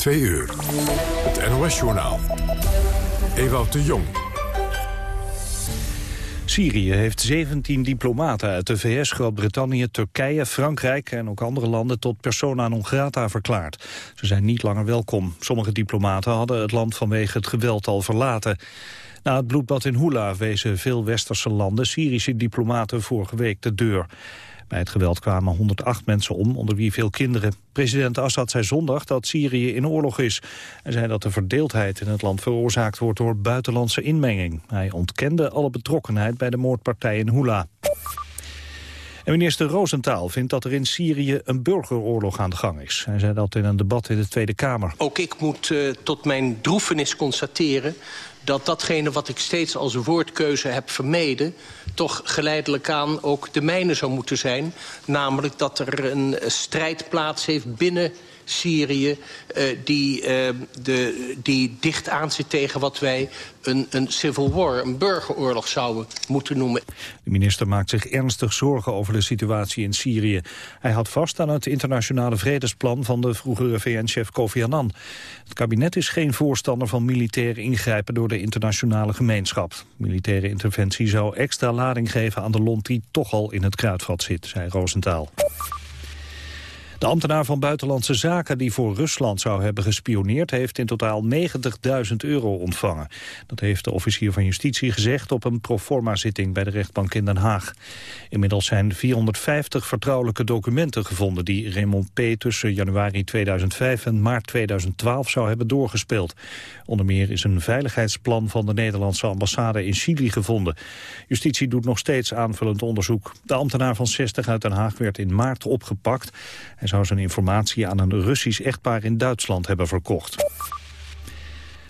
Twee uur. Het NOS-journaal. Ewout de Jong. Syrië heeft 17 diplomaten uit de VS, Groot-Brittannië, Turkije, Frankrijk en ook andere landen tot persona non grata verklaard. Ze zijn niet langer welkom. Sommige diplomaten hadden het land vanwege het geweld al verlaten. Na het bloedbad in Hula wezen veel westerse landen Syrische diplomaten vorige week de deur. Bij het geweld kwamen 108 mensen om, onder wie veel kinderen. President Assad zei zondag dat Syrië in oorlog is. en zei dat de verdeeldheid in het land veroorzaakt wordt door buitenlandse inmenging. Hij ontkende alle betrokkenheid bij de moordpartij in Hula. En minister Roosentaal vindt dat er in Syrië een burgeroorlog aan de gang is. Hij zei dat in een debat in de Tweede Kamer. Ook ik moet uh, tot mijn droefenis constateren dat datgene wat ik steeds als woordkeuze heb vermeden... toch geleidelijk aan ook de mijne zou moeten zijn. Namelijk dat er een strijd plaats heeft binnen Syrië... Uh, die, uh, de, die dicht aanzit tegen wat wij een, een civil war, een burgeroorlog zouden moeten noemen. De minister maakt zich ernstig zorgen over de situatie in Syrië. Hij houdt vast aan het internationale vredesplan van de vroegere VN-chef Kofi Annan. Het kabinet is geen voorstander van militair ingrijpen door de internationale gemeenschap. Militaire interventie zou extra lading geven aan de lont die toch al in het kruidvat zit, zei Roosentaal. De ambtenaar van Buitenlandse Zaken die voor Rusland zou hebben gespioneerd... heeft in totaal 90.000 euro ontvangen. Dat heeft de officier van Justitie gezegd op een proforma-zitting bij de rechtbank in Den Haag. Inmiddels zijn 450 vertrouwelijke documenten gevonden... die Raymond P. tussen januari 2005 en maart 2012 zou hebben doorgespeeld. Onder meer is een veiligheidsplan van de Nederlandse ambassade in Chili gevonden. Justitie doet nog steeds aanvullend onderzoek. De ambtenaar van 60 uit Den Haag werd in maart opgepakt. Zou zijn informatie aan een Russisch echtpaar in Duitsland hebben verkocht.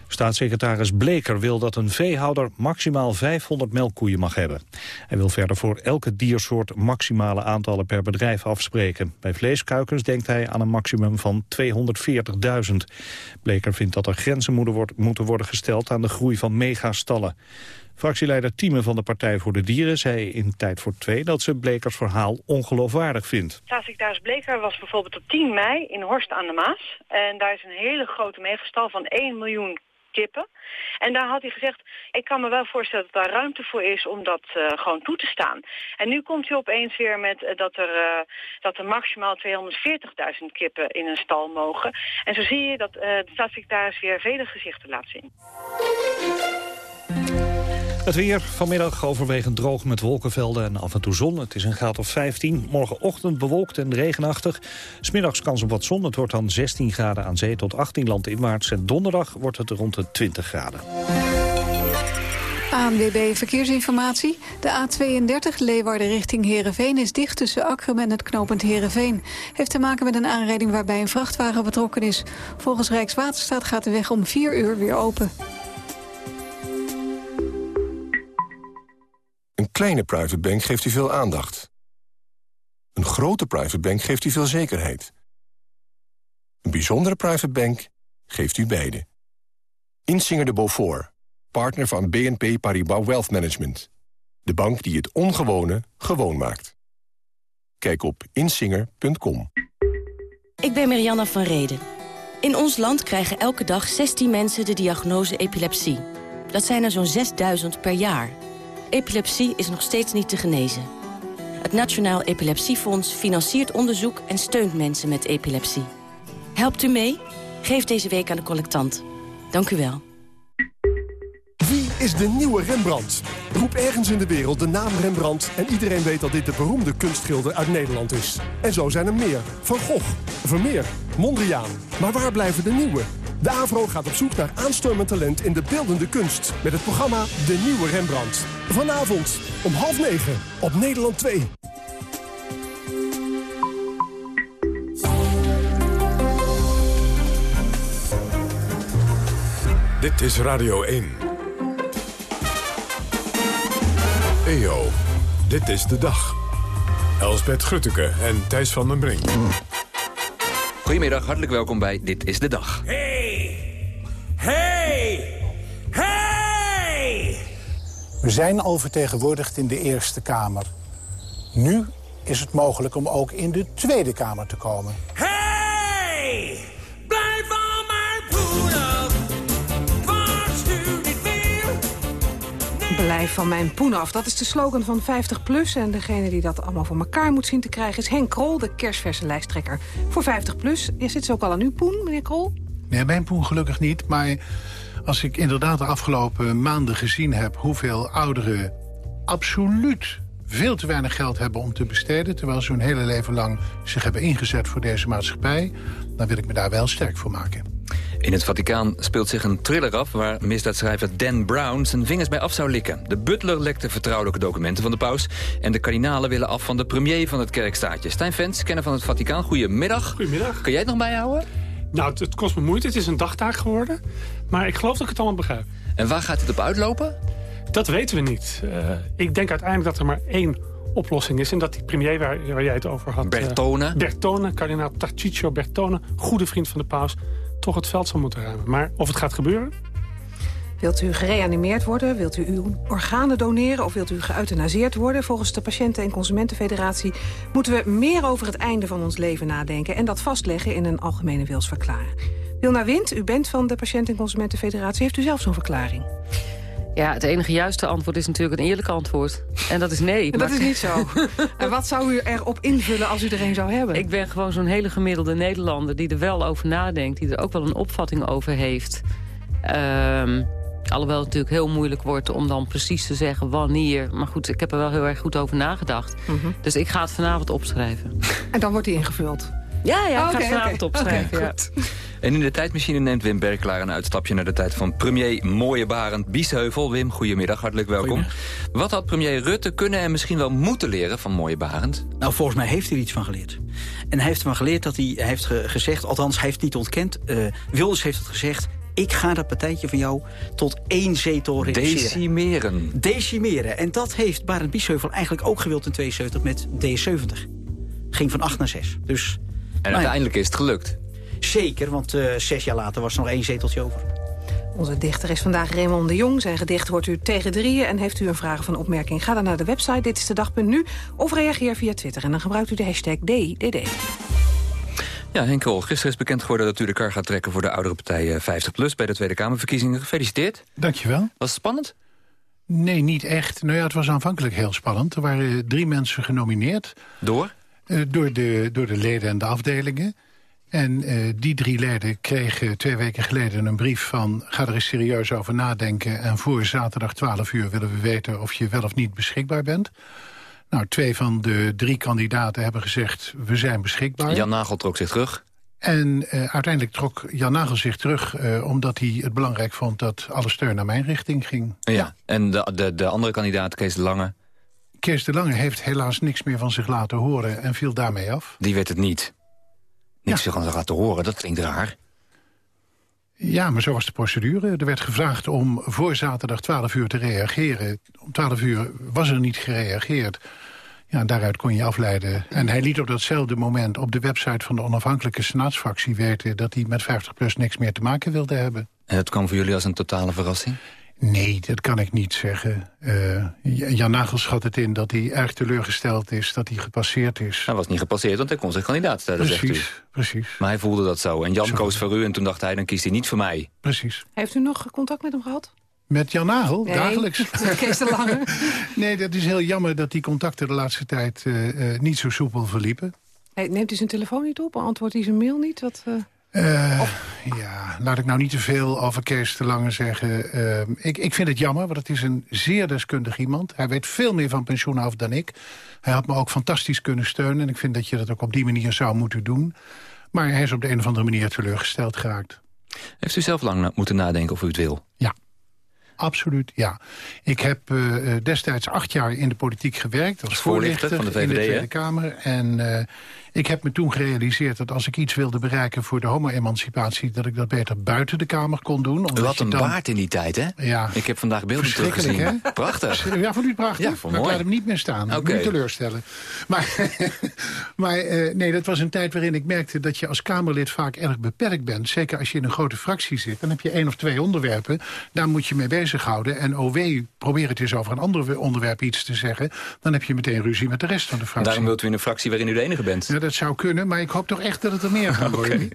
Staatssecretaris Bleker wil dat een veehouder maximaal 500 melkkoeien mag hebben. Hij wil verder voor elke diersoort maximale aantallen per bedrijf afspreken. Bij vleeskuikens denkt hij aan een maximum van 240.000. Bleker vindt dat er grenzen moeten worden gesteld aan de groei van megastallen. Fractieleider Thieme van de Partij voor de Dieren zei in Tijd voor Twee dat ze Blekers verhaal ongeloofwaardig vindt. Staatssecretaris Bleker was bijvoorbeeld op 10 mei in Horst aan de Maas. En daar is een hele grote meegestal van 1 miljoen kippen. En daar had hij gezegd, ik kan me wel voorstellen dat daar ruimte voor is om dat uh, gewoon toe te staan. En nu komt hij opeens weer met uh, dat, er, uh, dat er maximaal 240.000 kippen in een stal mogen. En zo zie je dat de staatssecretaris weer vele gezichten laat zien. Het weer vanmiddag overwegend droog met wolkenvelden en af en toe zon. Het is een graad of 15. Morgenochtend bewolkt en regenachtig. Smiddags kans op wat zon. Het wordt dan 16 graden aan zee tot 18 landinwaarts. En donderdag wordt het rond de 20 graden. ANWB Verkeersinformatie. De A32 Leeuwarden richting Heerenveen is dicht tussen Akrum en het knooppunt Heerenveen. Heeft te maken met een aanrijding waarbij een vrachtwagen betrokken is. Volgens Rijkswaterstaat gaat de weg om 4 uur weer open. Een kleine private bank geeft u veel aandacht. Een grote private bank geeft u veel zekerheid. Een bijzondere private bank geeft u beide. Insinger de Beaufort, partner van BNP Paribas Wealth Management. De bank die het ongewone gewoon maakt. Kijk op insinger.com. Ik ben Marianne van Reden. In ons land krijgen elke dag 16 mensen de diagnose epilepsie. Dat zijn er zo'n 6000 per jaar. Epilepsie is nog steeds niet te genezen. Het Nationaal Epilepsiefonds financiert onderzoek en steunt mensen met epilepsie. Helpt u mee? Geef deze week aan de collectant. Dank u wel. Wie is de nieuwe Rembrandt? Roep ergens in de wereld de naam Rembrandt... en iedereen weet dat dit de beroemde kunstschilder uit Nederland is. En zo zijn er meer. Van Gogh, Vermeer, Mondriaan. Maar waar blijven de nieuwe? De AVRO gaat op zoek naar aanstormend talent in de beeldende kunst... met het programma De Nieuwe Rembrandt. Vanavond om half negen op Nederland 2. Dit is Radio 1. EO, dit is de dag. Elsbeth Grutteke en Thijs van den Brink. Goedemiddag, hartelijk welkom bij Dit is de Dag. Hey! We zijn al vertegenwoordigd in de Eerste Kamer. Nu is het mogelijk om ook in de Tweede Kamer te komen. Hey! Blijf van mijn poen af. Wat niet meer? Blijf van mijn poen af. Dat is de slogan van 50PLUS. En degene die dat allemaal voor elkaar moet zien te krijgen... is Henk Krol, de kerstverse lijsttrekker voor 50PLUS. is zit ze ook al aan uw poen, meneer Krol? Nee, mijn poen gelukkig niet, maar als ik inderdaad de afgelopen maanden gezien heb... hoeveel ouderen absoluut veel te weinig geld hebben om te besteden... terwijl ze hun hele leven lang zich hebben ingezet voor deze maatschappij... dan wil ik me daar wel sterk voor maken. In het Vaticaan speelt zich een thriller af... waar misdaadschrijver Dan Brown zijn vingers bij af zou likken. De butler lekte vertrouwelijke documenten van de paus... en de kardinalen willen af van de premier van het kerkstaatje. Stijn Vens, kenner van het Vaticaan, goedemiddag. Goedemiddag. Kun jij het nog bijhouden? Nou, het, kost me moeite. Het is een dagtaak geworden. Maar ik geloof dat ik het allemaal begrijp. En waar gaat het op uitlopen? Dat weten we niet. Uh, ik denk uiteindelijk dat er maar één oplossing is. En dat die premier waar, waar jij het over had... Bertone. Uh, Bertone, kardinaal Tarciccio Bertone, goede vriend van de paus toch het veld zal moeten ruimen. Maar of het gaat gebeuren? Wilt u gereanimeerd worden? Wilt u uw organen doneren? Of wilt u geëuthanaseerd worden? Volgens de Patiënten- en Consumentenfederatie... moeten we meer over het einde van ons leven nadenken... en dat vastleggen in een algemene wilsverklaring. Wilna Wind, u bent van de Patiënten- en Consumentenfederatie. Heeft u zelf zo'n verklaring? Ja, het enige juiste antwoord is natuurlijk een eerlijk antwoord. En dat is nee. dat is niet zo. en wat zou u erop invullen als u er een zou hebben? Ik ben gewoon zo'n hele gemiddelde Nederlander... die er wel over nadenkt, die er ook wel een opvatting over heeft. Um, alhoewel het natuurlijk heel moeilijk wordt om dan precies te zeggen wanneer. Maar goed, ik heb er wel heel erg goed over nagedacht. Mhm. Dus ik ga het vanavond opschrijven. En dan wordt die ingevuld? Ja, ja, ik ga vanavond opschrijven. Okay, ja. En in de tijdmachine neemt Wim Berklaar een uitstapje naar de tijd van premier Mooie Barend Biesheuvel. Wim, goedemiddag, hartelijk welkom. Wat had premier Rutte kunnen en misschien wel moeten leren van Mooie Barend? Nou, volgens mij heeft hij er iets van geleerd. En hij heeft ervan geleerd dat hij, heeft gezegd, althans hij heeft het niet ontkend... Uh, Wilders heeft het gezegd, ik ga dat partijtje van jou tot één zetel reduceren. Decimeren. Decimeren. En dat heeft Barend Biesheuvel eigenlijk ook gewild in 72 met D70. Ging van 8 naar 6. Dus, en nou uiteindelijk is het gelukt. Zeker, want uh, zes jaar later was er nog één zeteltje over. Onze dichter is vandaag Raymond de Jong. Zijn gedicht hoort u tegen drieën. En heeft u een vraag of een opmerking, ga dan naar de website Dit is de dag.nu of reageer via Twitter. En dan gebruikt u de hashtag DDD. Ja, Henk Kool, gisteren is bekend geworden dat u de kar gaat trekken... voor de oudere partij 50PLUS bij de Tweede Kamerverkiezingen. Gefeliciteerd. Dankjewel. Was het spannend? Nee, niet echt. Nou ja, het was aanvankelijk heel spannend. Er waren drie mensen genomineerd. Door? Uh, door, de, door de leden en de afdelingen. En uh, die drie leden kregen twee weken geleden een brief van... ga er eens serieus over nadenken... en voor zaterdag 12 uur willen we weten of je wel of niet beschikbaar bent. Nou, twee van de drie kandidaten hebben gezegd... we zijn beschikbaar. Jan Nagel trok zich terug. En uh, uiteindelijk trok Jan Nagel zich terug... Uh, omdat hij het belangrijk vond dat alle steun naar mijn richting ging. Ja, ja. en de, de, de andere kandidaat, Kees de Lange... Kees de Lange heeft helaas niks meer van zich laten horen en viel daarmee af. Die werd het niet. Niks ja. van zich laten horen, dat klinkt raar. Ja, maar zo was de procedure. Er werd gevraagd om voor zaterdag 12 uur te reageren. Om 12 uur was er niet gereageerd. Ja, daaruit kon je afleiden. En hij liet op datzelfde moment op de website van de onafhankelijke senaatsfractie weten... dat hij met 50PLUS niks meer te maken wilde hebben. En het kwam voor jullie als een totale verrassing? Nee, dat kan ik niet zeggen. Uh, Jan Nagel schat het in dat hij erg teleurgesteld is, dat hij gepasseerd is. Hij was niet gepasseerd, want hij kon zich kandidaat stellen, precies, zegt u. Precies, Maar hij voelde dat zo. En Jan zo. koos voor u en toen dacht hij, dan kiest hij niet voor mij. Precies. Heeft u nog contact met hem gehad? Met Jan Nagel, nee, dagelijks. Kees de Lange. nee, dat is heel jammer dat die contacten de laatste tijd uh, uh, niet zo soepel verliepen. Hey, neemt hij zijn telefoon niet op? Beantwoordt hij zijn mail niet? Wat, uh... Uh, ja, laat ik nou niet te veel over Kees de Lange zeggen. Uh, ik, ik vind het jammer, want het is een zeer deskundig iemand. Hij weet veel meer van pensioen af dan ik. Hij had me ook fantastisch kunnen steunen. En ik vind dat je dat ook op die manier zou moeten doen. Maar hij is op de een of andere manier teleurgesteld geraakt. Heeft u zelf lang moeten nadenken of u het wil? Ja. Absoluut, ja. Ik heb uh, destijds acht jaar in de politiek gewerkt... als voorlichter, van de VVD, in de Tweede Kamer. En ik heb me toen gerealiseerd dat als ik iets wilde bereiken... voor de homo-emancipatie, dat ik dat beter buiten de Kamer kon doen. U had een dan... baard in die tijd, hè? Ja. Ik heb vandaag beelden teruggezien. Hè? Prachtig. Ja, vond u het prachtig? Ja, maar mooi. ik laat hem niet meer staan. Okay. Niet teleurstellen. Maar, maar uh, nee, dat was een tijd waarin ik merkte dat je als Kamerlid vaak erg beperkt bent. Zeker als je in een grote fractie zit. Dan heb je één of twee onderwerpen. Daar moet je mee bezighouden. En OW, probeer het eens over een ander onderwerp iets te zeggen. Dan heb je meteen ruzie met de rest van de fractie. Daarom wilt u in een fractie waarin u de enige bent. Ja, dat zou kunnen, maar ik hoop toch echt dat het er meer gaan worden.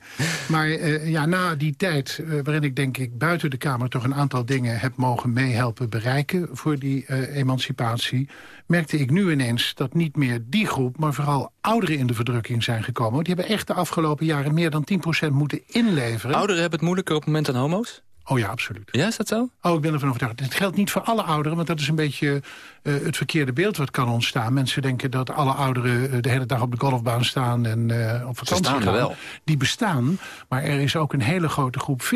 Maar uh, ja, na die tijd, uh, waarin ik denk ik buiten de Kamer... toch een aantal dingen heb mogen meehelpen bereiken voor die uh, emancipatie... merkte ik nu ineens dat niet meer die groep... maar vooral ouderen in de verdrukking zijn gekomen. Die hebben echt de afgelopen jaren meer dan 10% moeten inleveren. Ouderen hebben het moeilijker op het moment dan homo's? Oh ja, absoluut. Ja, is dat zo? Oh, ik ben ervan overtuigd. Het geldt niet voor alle ouderen, want dat is een beetje uh, het verkeerde beeld wat kan ontstaan. Mensen denken dat alle ouderen uh, de hele dag op de golfbaan staan en uh, op vakantie gaan. wel. Die bestaan, maar er is ook een hele grote groep. 40%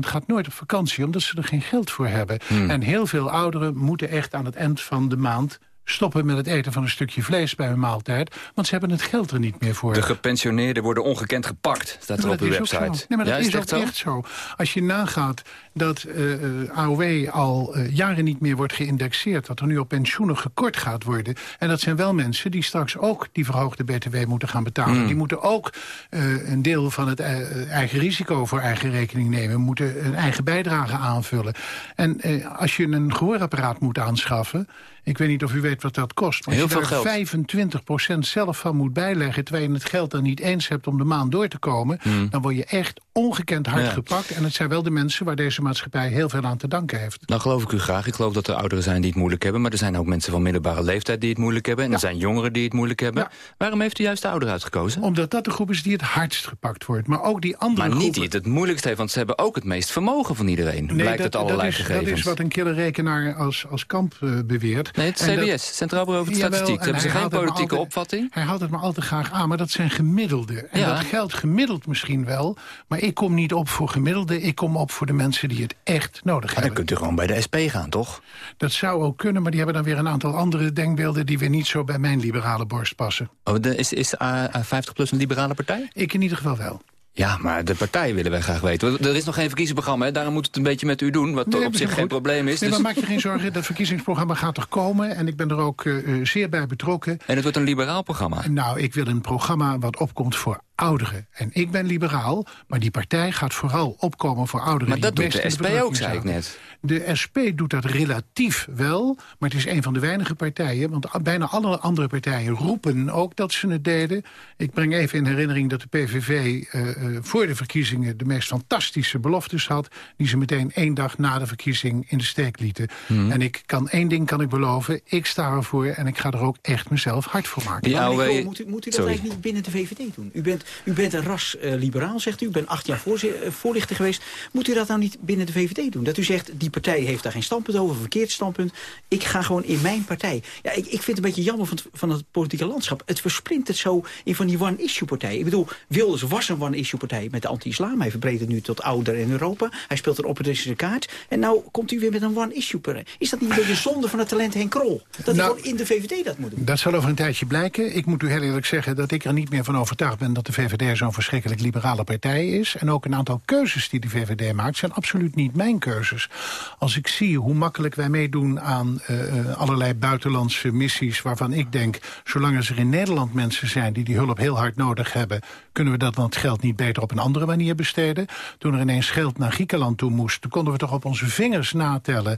gaat nooit op vakantie, omdat ze er geen geld voor hebben. Hmm. En heel veel ouderen moeten echt aan het eind van de maand stoppen met het eten van een stukje vlees bij een maaltijd. Want ze hebben het geld er niet meer voor. De gepensioneerden worden ongekend gepakt, staat er op uw is website. Nee, maar dat ja, is, ook zo? echt zo. Als je nagaat dat uh, AOW al uh, jaren niet meer wordt geïndexeerd... dat er nu op pensioenen gekort gaat worden... en dat zijn wel mensen die straks ook die verhoogde BTW moeten gaan betalen. Mm. Die moeten ook uh, een deel van het eigen risico voor eigen rekening nemen... moeten een eigen bijdrage aanvullen. En als je een gehoorapparaat moet aanschaffen... Ik weet niet of u weet wat dat kost. Maar Heel als je daar geld. 25% zelf van moet bijleggen... terwijl je het geld dan niet eens hebt om de maand door te komen... Hmm. dan word je echt ongekend hard Ja. gepakt. En het zijn wel de mensen waar deze maatschappij heel veel aan te danken heeft. Nou geloof ik u graag. Ik geloof dat er ouderen zijn die het moeilijk hebben. Maar er zijn ook mensen van middelbare leeftijd die het moeilijk hebben. En er zijn jongeren die het moeilijk hebben. Waarom heeft u juist de ouderen uitgekozen? Omdat dat de groep is die het hardst gepakt wordt. Maar ook die andere Maar niet groepen... die het het moeilijkst heeft, want ze hebben ook het meest vermogen van iedereen. blijkt uit allerlei dat is, gegevens. Dat is wat een killerrekenaar als, als kamp uh, beweert. Nee, het dat- CBS, Centraal Bureau voor Jawel, Statistiek. en Hebben ze geen het politieke altijd- opvatting? Hij haalt het maar al te graag aan, maar dat zijn gemiddelden. En Ja. dat geldt gemiddeld misschien wel. Maar ik kom niet op voor gemiddelde. Ik kom op voor de mensen die het echt nodig Maar dan hebben. kunt u gewoon bij de SP gaan, toch? Dat zou ook kunnen, maar die hebben dan weer een aantal andere denkbeelden... die weer niet zo bij mijn liberale borst passen. Oh, de, is is uh, 50PLUS een liberale partij? Ik in ieder geval wel. Ja, maar de partij willen wij graag weten. Want Er is nog geen verkiezingsprogramma, hè? daarom moet het een beetje met u doen... wat Nee, op zich geen goed. probleem is. Nee, dus- maar maak je geen zorgen, dat verkiezingsprogramma gaat er komen... en ik ben er ook eh, eh, zeer bij betrokken. En het wordt een liberaal programma. Nou, ik wil een programma wat opkomt voor ouderen. En ik ben liberaal, maar die partij gaat vooral opkomen voor ouderen. Maar die dat het doet de SP ook, verdrukking zei ik net. De SP doet dat relatief wel, maar het is een van de weinige partijen... want bijna alle andere partijen roepen ook dat ze het deden. Ik breng even in herinnering dat de PVV eh, voor de verkiezingen... de meest fantastische beloftes had... die ze meteen één dag na de verkiezing in de steek lieten. Mhm. En ik kan één ding kan ik beloven, ik sta ervoor... en ik ga er ook echt mezelf hard voor maken. Maar Kool, moet, u, moet u dat Sorry. eigenlijk niet binnen de VVD doen? U bent, u bent een ras eh, liberaal, zegt u. U bent acht jaar eh, voorlichter geweest. Moet u dat nou niet binnen de VVD doen? Dat u zegt, die partij heeft daar geen standpunt over, een verkeerd standpunt. Ik ga gewoon in mijn partij. Ja, ik, ik vind het een beetje jammer van het, van het politieke landschap. Het versplintert zo in van die one-issue-partij. Ik bedoel, Wilders was een one-issue-partij met de anti-islam. Hij verbreedt het nu tot ouder in Europa. Hij speelt een opportunistische kaart. En nou komt u weer met een one-issue-partij. Is dat niet een beetje zonde van het talent Henk Krol? Dat hij Nou, gewoon in de VVD dat moet doen? Dat zal over een tijdje blijken. Ik moet u heel eerlijk zeggen dat ik er niet meer van overtuigd ben... dat de VVD zo'n verschrikkelijk liberale partij is. En ook een aantal keuzes die de VVD maakt... zijn absoluut niet mijn keuzes. Als ik zie hoe makkelijk wij meedoen aan eh, eh, allerlei buitenlandse missies... waarvan ik denk, zolang er in Nederland mensen zijn... die die hulp heel hard nodig hebben... kunnen we dat dan het geld niet beter op een andere manier besteden. Toen er ineens geld naar Griekenland toe moest... toen konden we toch op onze vingers natellen...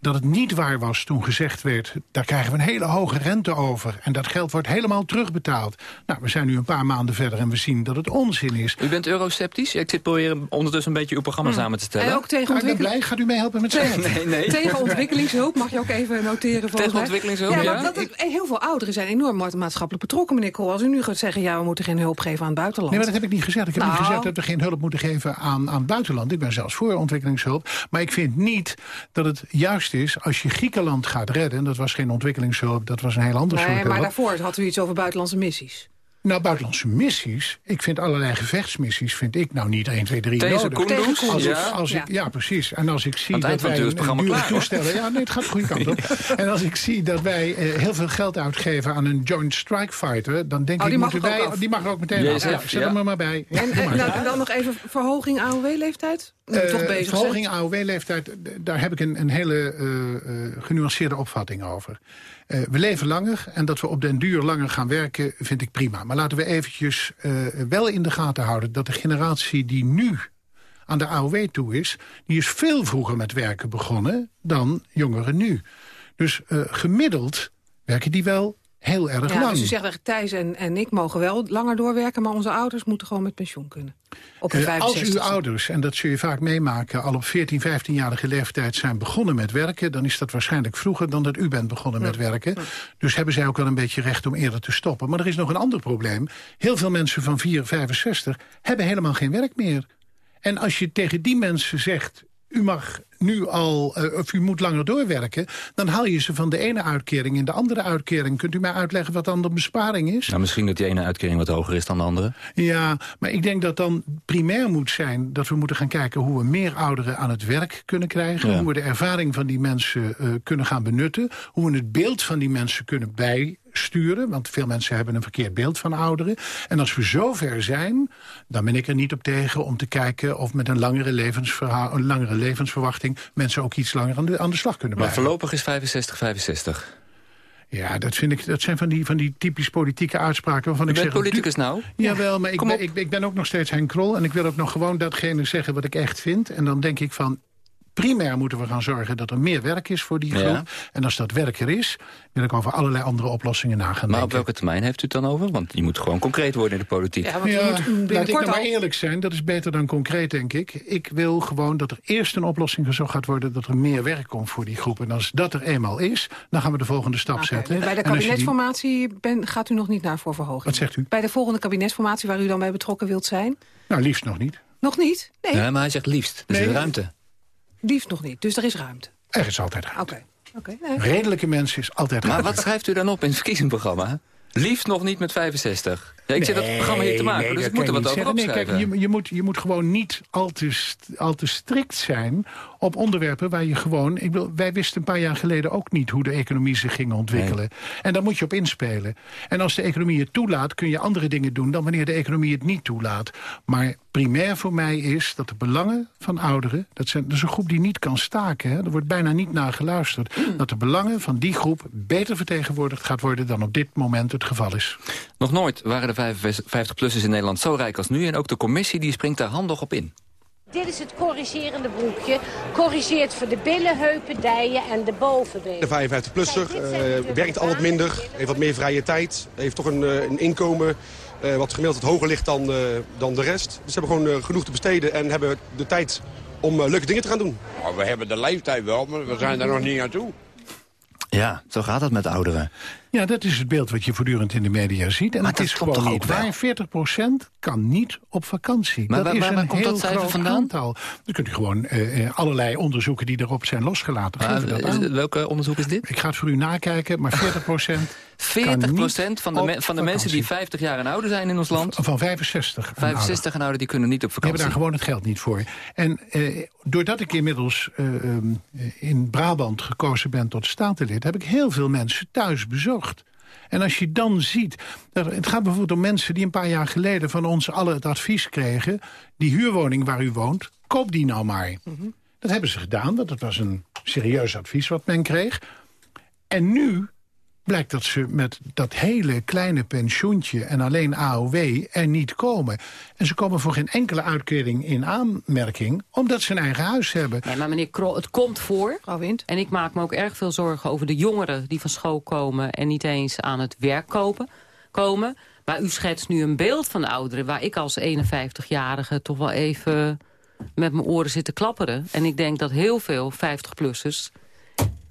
dat het niet waar was toen gezegd werd... daar krijgen we een hele hoge rente over... en dat geld wordt helemaal terugbetaald. Nou, we zijn nu een paar maanden verder en we zien dat het onzin is. U bent euroceptisch? Ik zit proberen ondertussen een beetje uw programma samen te stellen. En ook tegen ik ben ontwikkeling. blij, gaat u mij helpen met Nee, stemmen? nee, nee. Tegen ontwikkelingshulp mag je ook even noteren. volgens Tegen mij. ontwikkelingshulp, ja. Dat, het- heel veel ouderen zijn enorm ma- maatschappelijk betrokken, meneer Kool. Als u nu gaat zeggen, ja, we moeten geen hulp geven aan het buitenland. Nee, maar dat heb ik niet gezegd. Ik heb niet Nou. gezegd dat we geen hulp moeten geven aan, aan het buitenland. Ik ben zelfs voor ontwikkelingshulp. Maar ik vind niet dat het juist is als je Griekenland gaat redden... en dat was geen ontwikkelingshulp, dat was een heel ander Nee, soort maar hulp. daarvoor had u iets over buitenlandse missies. Nou, buitenlandse missies. Ik vind allerlei gevechtsmissies, vind ik nou niet 1, 2, 3 Tegen nodig. Tegen Als Ja. als ik, ja, precies. En als ik zie dat wij een, dure klaar, hoor. toestellen... Ja, nee, het gaat de goede kant op. En als ik zie dat wij eh, heel veel geld uitgeven aan een Joint Strike Fighter... dan denk Oh, ik, moeten wij... af. Die mag er ook meteen af. JSF, Ja, zet ja. hem er maar bij. En, nou, dan nog even verhoging AOW-leeftijd? Toch Eh, bezig, verhoging. AOW-leeftijd, daar heb ik een, een hele eh, eh, genuanceerde opvatting over. Eh, we leven langer en dat we op den duur langer gaan werken vind ik prima. Maar laten we eventjes eh, wel in de gaten houden... dat de generatie die nu aan de AOW toe is... die is veel vroeger met werken begonnen dan jongeren nu. Dus eh, gemiddeld werken die wel heel erg Ja, lang. dus u zegt eigenlijk, Thijs en, en ik mogen wel langer doorwerken... maar onze ouders moeten gewoon met pensioen kunnen. Op Eh, als 65 uw ouders, en dat zul je vaak meemaken... al op 14, 15-jarige leeftijd zijn begonnen met werken... dan is dat waarschijnlijk vroeger dan dat u bent begonnen met werken. Dus hebben zij ook wel een beetje recht om eerder te stoppen. Maar er is nog een ander probleem. Heel veel mensen van 4, 65 hebben helemaal geen werk meer. En als je tegen die mensen zegt... u mag nu al, eh, of u moet langer doorwerken... dan haal je ze van de ene uitkering in de andere uitkering. Kunt u mij uitleggen wat dan de besparing is? Nou, misschien dat die ene uitkering wat hoger is dan de andere. Ja, maar ik denk dat dan primair moet zijn... dat we moeten gaan kijken hoe we meer ouderen aan het werk kunnen krijgen. Ja. Hoe we de ervaring van die mensen eh, kunnen gaan benutten. Hoe we het beeld van die mensen kunnen bijsturen. Want veel mensen hebben een verkeerd beeld van ouderen. En als we zover zijn, dan ben ik er niet op tegen... om te kijken of met een langere, levensverha- een langere levensverwachting... mensen ook iets langer aan de, aan de slag kunnen Maar blijven. voorlopig is 65, 65. Ja, dat, vind ik, dat zijn van die, van die typisch politieke uitspraken... waarvan ik bent zeg... politicus nou? Jawel, maar ik ben, ik, ik ben ook nog steeds Henk Krol... en ik wil ook nog gewoon datgene zeggen wat ik echt vind. En dan denk ik van... Primair moeten we gaan zorgen dat er meer werk is voor die groep. Ja. En als dat werk er is, wil ik over allerlei andere oplossingen na gaan Maar op welke termijn heeft u het dan over? Want je moet gewoon concreet worden in de politiek. Ja, want Ja, moet laat ik nou maar eerlijk zijn, dat is beter dan concreet, denk ik. Ik wil gewoon dat er eerst een oplossing gezocht gaat worden... dat er meer werk komt voor die groep. En als dat er eenmaal is, dan gaan we de volgende stap zetten. dus bij de die- kabinetsformatie ben, gaat u nog niet naar voor verhoging? Wat zegt u? Bij de volgende kabinetsformatie waar u dan bij betrokken wilt zijn? Nou, liefst nog niet. Nog niet? Nee, Ja, maar hij zegt liefst. Er is Nee. ruimte. Liefst nog niet. Dus er is ruimte. Er is altijd ruimte. Oké. Nee. Redelijke mensen is altijd Maar ruimte. wat schrijft u dan op in het verkiezingsprogramma? Liefst nog niet met 65. Ja, ik zit dat programma hier te maken, Nee, dus ik moet er wat over zeggen. Nee, kijk, je, je, moet, je moet gewoon niet al te, al te strikt zijn op onderwerpen waar je gewoon... Ik bedoel, wij wisten een paar jaar geleden ook niet hoe de economie zich ging ontwikkelen. En daar moet je op inspelen. En als de economie het toelaat, kun je andere dingen doen... dan wanneer de economie het niet toelaat. Maar primair voor mij is dat de belangen van ouderen... dat, zijn, dat is een groep die niet kan staken, hè, er wordt bijna niet naar geluisterd... Hmm. dat de belangen van die groep beter vertegenwoordigd gaat worden... dan op dit moment het geval is. Nog nooit waren de 55-plussers in Nederland zo rijk als nu... en ook de commissie die springt daar handig op in. Dit is het corrigerende broekje. Corrigeert voor de billen, heupen, dijen en de bovenbeen. De 55-plusser eh, werkt al wat minder, heeft wat meer vrije tijd. Heeft toch een, eh, een inkomen eh, wat gemiddeld wat hoger ligt dan, eh, dan de rest. Dus ze hebben gewoon genoeg te besteden en hebben de tijd om leuke dingen te gaan doen. Nou, we hebben de leeftijd wel, maar we zijn er nog niet aan toe. Ja, zo gaat dat met ouderen. Ja, dat is het beeld wat je voortdurend in de media ziet. En Maar het dat is gewoon toch niet waar. 40% kan niet op vakantie. Maar dat waar- is waar- een komt heel dat groot vandaan? aantal. Dan kunt u gewoon eh, eh, allerlei onderzoeken die erop zijn losgelaten. Maar, eh, welke onderzoek is dit? Ik ga het voor u nakijken, maar 40% 40 van de, van de mensen die 50 jaar en ouder zijn in ons land... Van 65 en 65 en ouder, die kunnen niet op Die hebben vakantie. daar gewoon het geld niet voor. En eh, doordat ik inmiddels eh, ehm, in Brabant gekozen ben tot statenlid... heb ik heel veel mensen thuis bezocht. En als je dan ziet... Het gaat bijvoorbeeld om mensen die een paar jaar geleden... van ons alle het advies kregen... die huurwoning waar u woont, koop die nou maar. Dat hebben ze gedaan. Dat was een serieus advies wat men kreeg. En nu blijkt dat ze met dat hele kleine pensioentje en alleen AOW er niet komen. En ze komen voor geen enkele uitkering in aanmerking... omdat ze een eigen huis hebben. Nee, maar meneer Krol, het komt voor. En ik maak me ook erg veel zorgen over de jongeren die van school komen... en niet eens aan het werk kopen, komen. Maar u schetst nu een beeld van de ouderen... waar ik als 51-jarige toch wel even met mijn oren zit te klapperen. En ik denk dat heel veel 50-plussers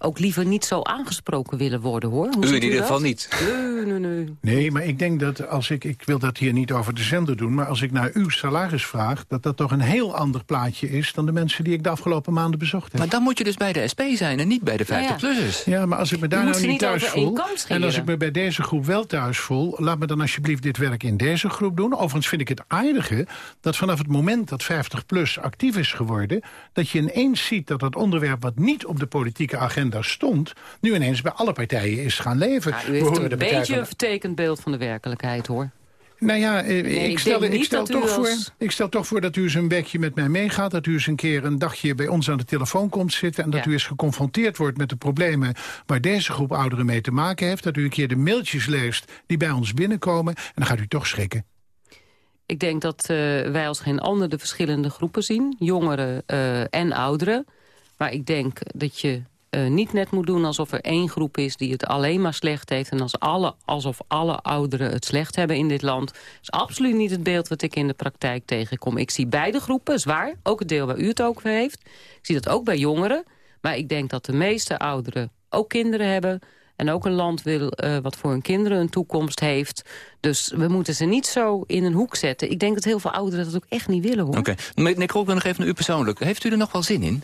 ook liever niet zo aangesproken willen worden, hoor. Hoe U in ieder dat? geval niet. Nee, nee, nee. Nee, maar ik denk dat als ik... Ik wil dat hier niet over de zender doen... maar als ik naar uw salaris vraag... dat dat toch een heel ander plaatje is... dan de mensen die ik de afgelopen maanden bezocht heb. Maar dan moet je dus bij de SP zijn en niet bij de 50-plussers. Ja, maar als ik me daar nou niet niet thuis voel... en als ik me bij deze groep wel thuis voel... laat me dan alsjeblieft dit werk in deze groep doen. Overigens vind ik het aardige dat vanaf het moment dat 50PLUS actief is geworden... dat je ineens ziet dat het onderwerp wat niet op de politieke agenda stond... nu ineens bij alle partijen is gaan leven. Ja, u heeft een beetje een vertekend beeld van de werkelijkheid, hoor. nou ja, eh, Nee, ik, stel, ik, toch als- voor, ik stel toch voor dat u eens een weekje met mij meegaat. Dat u eens een keer een dagje bij ons aan de telefoon komt zitten. En dat Ja. u eens geconfronteerd wordt met de problemen waar deze groep ouderen mee te maken heeft. Dat u een keer de mailtjes leest die bij ons binnenkomen. En dan gaat u toch schrikken. Ik denk dat eh, wij als geen ander de verschillende groepen zien. Jongeren eh, en ouderen. Maar ik denk dat je uh, niet net moet doen alsof er één groep is die het alleen maar slecht heeft... en als alle, alsof alle ouderen het slecht hebben in dit land. Dat is absoluut niet het beeld wat ik in de praktijk tegenkom. Ik zie beide groepen, zwaar, ook het deel waar u het over heeft. Ik zie dat ook bij jongeren. Maar ik denk dat de meeste ouderen ook kinderen hebben... en ook een land wil uh, wat voor hun kinderen een toekomst heeft. Dus we moeten ze niet zo in een hoek zetten. Ik denk dat heel veel ouderen dat ook echt niet willen, hoor. Oké. Okay. Meneer Krol, nog even naar u persoonlijk. Heeft u er nog wel zin in?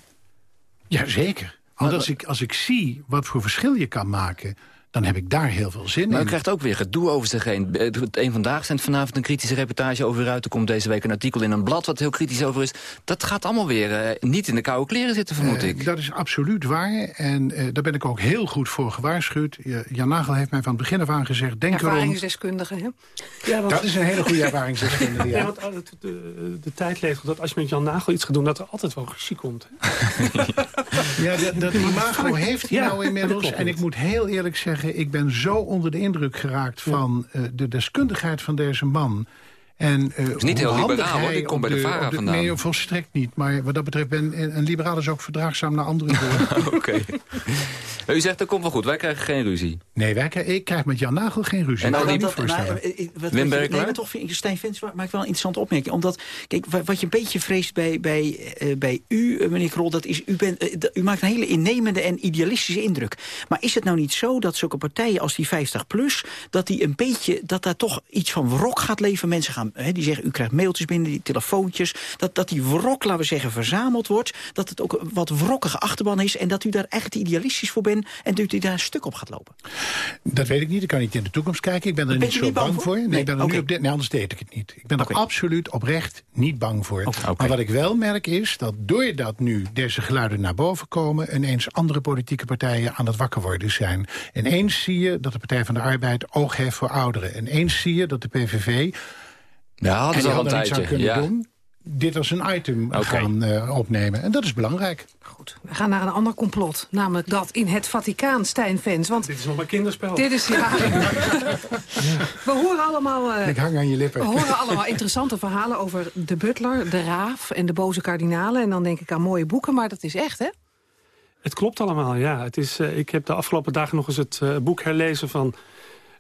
Jazeker. Want als ik, als ik zie wat voor verschil je kan maken dan heb ik daar heel veel zin in. Maar u krijgt ook weer gedoe over zich heen. Eén Vandaag zendt vanavond een kritische reportage over u uit. Er komt deze week een artikel in een blad wat heel kritisch over is. Dat gaat allemaal weer uh, niet in de koude kleren zitten, vermoed uh, ik. Dat is absoluut waar. En uh, daar ben ik ook heel goed voor gewaarschuwd. Jan Nagel heeft mij van het begin af aan gezegd... Denk ervaringsdeskundige, hè? Ja, want... Dat is een hele goede ervaringsdeskundige, ja. ja want de, de, de tijd leeft dat als je met Jan Nagel iets gaat doen... dat er altijd wel regie komt. ja, dat, dat imago heeft hij ja, nou inmiddels. En ik moet heel eerlijk zeggen, ik ben zo onder de indruk geraakt van uh, de deskundigheid van deze man. En, uh, het is niet heel liberaal, hoor. Ik kom bij de, de VARA vandaan. Nee, volstrekt niet. Maar wat dat betreft, ben een liberaal is ook verdraagzaam naar andere woorden. Oké. U zegt, dat komt wel goed. Wij krijgen geen ruzie. Nee, wij krijgen, ik krijg met Jan Nagel geen ruzie. En nou, niet niet voorstellen. Nou, wat, Wim nee, maar toch Stijn Vens maakt wel een interessante opmerking. Omdat, kijk, wat je een beetje vreest bij, bij, uh, bij u, meneer Krol... dat is, u, bent, uh, u maakt een hele innemende en idealistische indruk. Maar is het nou niet zo dat zulke partijen als die 50PLUS... dat die een beetje, dat daar toch iets van wrok gaat leven? Mensen gaan, hè, die zeggen, u krijgt mailtjes binnen, die telefoontjes... dat, dat die wrok, laten we zeggen, verzameld wordt... dat het ook een wat wrokkige achterban is... en dat u daar echt idealistisch voor bent... en dat u daar een stuk op gaat lopen? Dat weet ik niet. Ik kan niet in de toekomst kijken. Ik ben er niet zo bang, voor. Nee, nee, ik ben er nu op dit, nee, anders deed ik het niet. Ik ben er absoluut oprecht niet bang voor. Okay. Maar wat ik wel merk is dat doordat nu deze geluiden naar boven komen... ineens andere politieke partijen aan het wakker worden zijn. Ineens zie je dat de Partij van de Arbeid oog heeft voor ouderen. Ineens zie je dat de PVV... Ja, dat is al een tijdje. Ja. Doen, dit als een item okay. gaan uh, opnemen. En dat is belangrijk. Goed, we gaan naar een ander complot. Namelijk dat in het Vaticaan, Stijn Fans. Want dit is nog een kinderspel. Dit is, ja. We horen allemaal... Uh, Ik hang aan je lippen. We horen allemaal interessante verhalen over de butler, de raaf en de boze kardinalen. En dan denk ik aan mooie boeken, maar dat is echt, hè? Het klopt allemaal, ja. Het is, uh, ik heb de afgelopen dagen nog eens het uh, boek herlezen van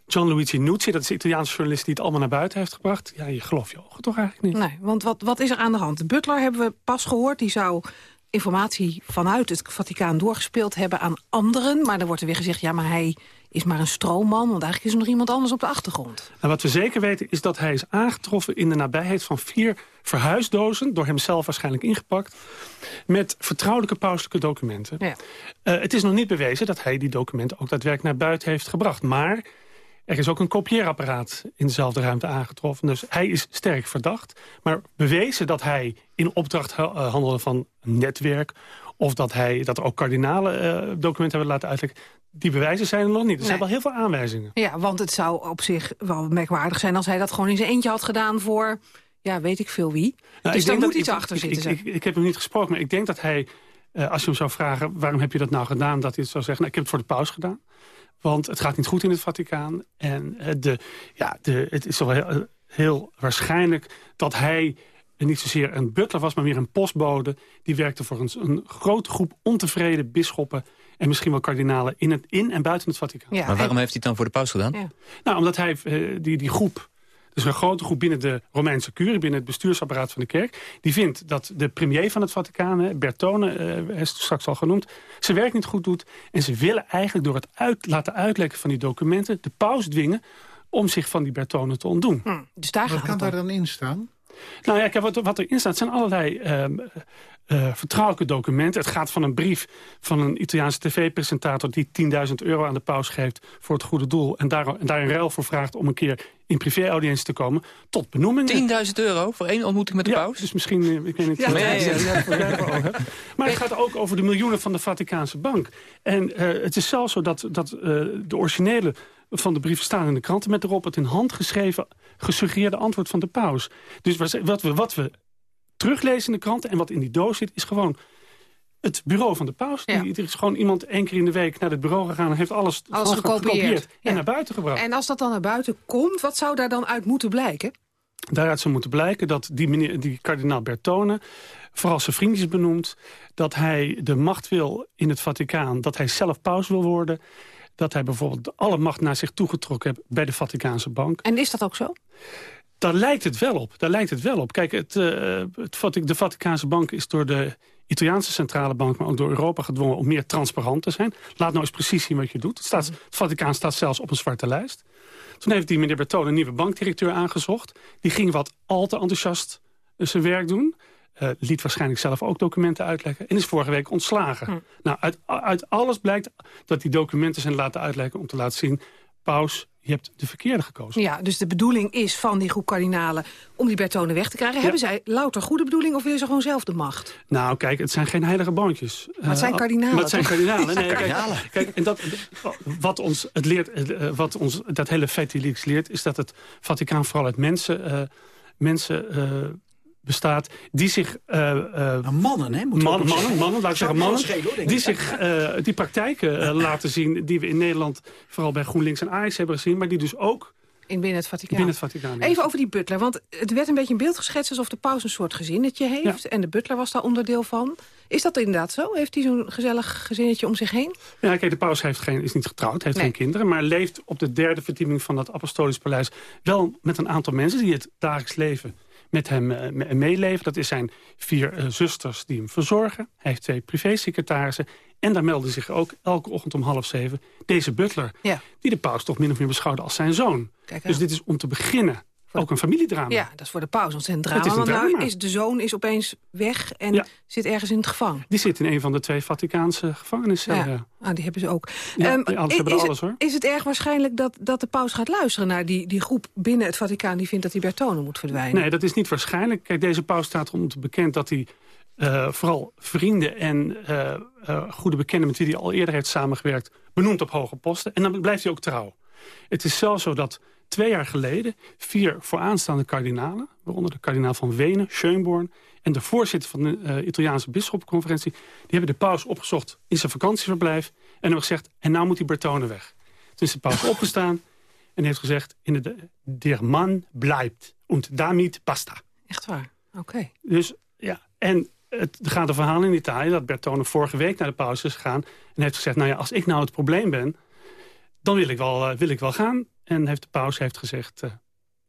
Gianluigi Nucci, dat is de Italiaanse journalist die het allemaal naar buiten heeft gebracht. Ja, je gelooft je ogen toch eigenlijk niet. Nee, want wat, wat is er aan de hand? De butler hebben we pas gehoord, die zou informatie vanuit het Vaticaan doorgespeeld hebben aan anderen. Maar dan wordt er weer gezegd, ja, maar hij is maar een stroomman... want eigenlijk is er nog iemand anders op de achtergrond. En wat we zeker weten is dat hij is aangetroffen in de nabijheid van vier verhuisdozen... door hemzelf waarschijnlijk ingepakt... met vertrouwelijke pauselijke documenten. Ja. Uh, het is nog niet bewezen dat hij die documenten ook daadwerkelijk naar buiten heeft gebracht. Maar er is ook een kopieerapparaat in dezelfde ruimte aangetroffen. Dus hij is sterk verdacht. Maar bewezen dat hij in opdracht handelde van een netwerk... of dat, hij, dat er ook kardinale uh, documenten hebben laten uitleggen... die bewijzen zijn er nog niet. Er zijn wel heel veel aanwijzingen. Ja, want het zou op zich wel merkwaardig zijn... als hij dat gewoon in zijn eentje had gedaan voor... ja, weet ik veel wie. Nou, dus daar moet iets achter zitten. Ik, ik, ik, heb hem niet gesproken, maar ik denk dat hij... Uh, als je hem zou vragen, waarom heb je dat nou gedaan? Dat hij het zou zeggen, nou, ik heb het voor de paus gedaan. Want het gaat niet goed in het Vaticaan. En eh, de, ja, de, het is wel heel, heel waarschijnlijk dat hij niet zozeer een butler was, maar meer een postbode. Die werkte voor een, een grote groep ontevreden bisschoppen en misschien wel kardinalen in, het, in en buiten het Vaticaan. Ja, maar waarom heeft hij het dan voor de paus gedaan? Ja. Nou, omdat hij uh, die, die groep dus een grote groep binnen de Romeinse curie, binnen het bestuursapparaat van de kerk... die vindt dat de premier van het Vaticaan, Bertone, uh, is straks al genoemd... zijn werk niet goed doet. En ze willen eigenlijk door het uit, laten uitlekken van die documenten... de paus dwingen om zich van die Bertone te ontdoen. Hm, dus daar Wat kan daar dan in staan? Nou ja, kijk, wat, wat erin staat zijn allerlei uh, uh, vertrouwelijke documenten. Het gaat van een brief van een Italiaanse tv-presentator... die 10.000 euro aan de paus geeft voor het goede doel... en daar, en daar een ruil voor vraagt om een keer in privé-audiëntie te komen... tot benoemingen. 10.000 euro voor één ontmoeting met de ja, paus? dus misschien, eh, ik weet niet... Ja, nee, ja, ja, maar het gaat ook over de miljoenen van de Vaticaanse bank. En uh, het is zelfs zo dat, dat uh, de originele van de brieven staan in de kranten... met erop het in hand geschreven, gesuggereerde antwoord van de paus. Dus wat we, wat we teruglezen in de kranten en wat in die doos zit... is gewoon het bureau van de paus. Ja. er is gewoon iemand één keer in de week naar het bureau gegaan... en heeft alles, alles gekopieerd, gekopieerd en naar buiten gebracht. En als dat dan naar buiten komt, wat zou daar dan uit moeten blijken? Daaruit zou moeten blijken dat die, meneer, die kardinaal Bertone vooral zijn vriendjes benoemt... dat hij de macht wil in het Vaticaan, dat hij zelf paus wil worden... dat hij bijvoorbeeld alle macht naar zich toegetrokken heeft bij de Vaticaanse bank. En is dat ook zo? Daar lijkt het wel op. Daar lijkt het wel op. Kijk, het, uh, het, de Vaticaanse bank is door de Italiaanse centrale bank... maar ook door Europa gedwongen om meer transparant te zijn. Laat nou eens precies zien wat je doet. Het, staat, het Vaticaan staat zelfs op een zwarte lijst. Toen heeft die meneer Bertone een nieuwe bankdirecteur aangezocht. Die ging wat al te enthousiast zijn werk doen. Uh, liet waarschijnlijk zelf ook documenten uitleggen... en is vorige week ontslagen. Hm. Nou, uit, uit alles blijkt dat die documenten zijn laten uitleggen... om te laten zien, paus, je hebt de verkeerde gekozen. Ja, dus de bedoeling is van die groep kardinalen om die Bertone weg te krijgen. Hebben zij louter goede bedoeling of willen ze gewoon zelf de macht? Nou, kijk, het zijn geen heilige boontjes. Maar het zijn eh, kardinalen. Maar het zijn kardinalen. Nee, kijk, kijk, en dat, wat ons, het leert, eh, wat ons dat hele Fetileaks leert... is dat het Vaticaan vooral uit mensen... Uh, mensen bestaat die zich... Uh, mannen, hè? mannen, mannen, mannen, laat ik zeggen mannen. die zich uh, die praktijken laten zien die we in Nederland... vooral bij GroenLinks en Ajax hebben gezien... maar die dus ook in binnen het Vaticaan. Binnen het Vaticaan Even over die butler, want het werd een beetje een beeld geschetst... alsof de paus een soort gezinnetje heeft en de butler was daar onderdeel van. Is dat inderdaad zo? Heeft hij zo'n gezellig gezinnetje om zich heen? Ja, kijk, de paus heeft geen, is niet getrouwd, heeft geen kinderen... maar leeft op de derde verdieping van het apostolisch paleis... wel met een aantal mensen die het dagelijks leven met hem uh, meeleven. Dat is zijn vier uh, zusters die hem verzorgen. Hij heeft twee privésecretarissen. En daar meldde zich ook elke ochtend om half zeven deze butler... Ja. die de paus toch min of meer beschouwde als zijn zoon. dus dit is om te beginnen ook een familiedrama. Ja, dat is voor de paus ontzettend drama. Is want nou is de zoon is opeens weg en zit ergens in het gevangen. Die zit in een van de twee Vaticaanse gevangenissen. Ja, Ah, die hebben ze ook. Ja, um, hebben is, alles, hoor. is het erg waarschijnlijk dat, dat de paus gaat luisteren naar die, die groep binnen het Vaticaan... die vindt dat die Bertone moet verdwijnen? Nee, dat is niet waarschijnlijk. Kijk, deze paus staat te bekend dat hij uh, vooral vrienden en uh, uh, goede bekenden... met wie hij al eerder heeft samengewerkt, benoemt op hoge posten. En dan blijft hij ook trouw. Het is zelfs zo dat twee jaar geleden vier vooraanstaande kardinalen... waaronder de kardinaal van Wenen, Schönborn... en de voorzitter van de uh, Italiaanse bisschopconferentie... die hebben de paus opgezocht in zijn vakantieverblijf... en hebben gezegd, en nou moet die Bertone weg. Toen is de paus opgestaan en heeft gezegd... In de, der man blijft, und damit basta. Echt waar? Oké. Dus ja, en het gaat een verhaal in Italië... dat Bertone vorige week naar de paus is gegaan... en heeft gezegd, nou ja, als ik nou het probleem ben... dan wil ik wel, uh, wil ik wel gaan. En heeft de paus heeft gezegd, uh,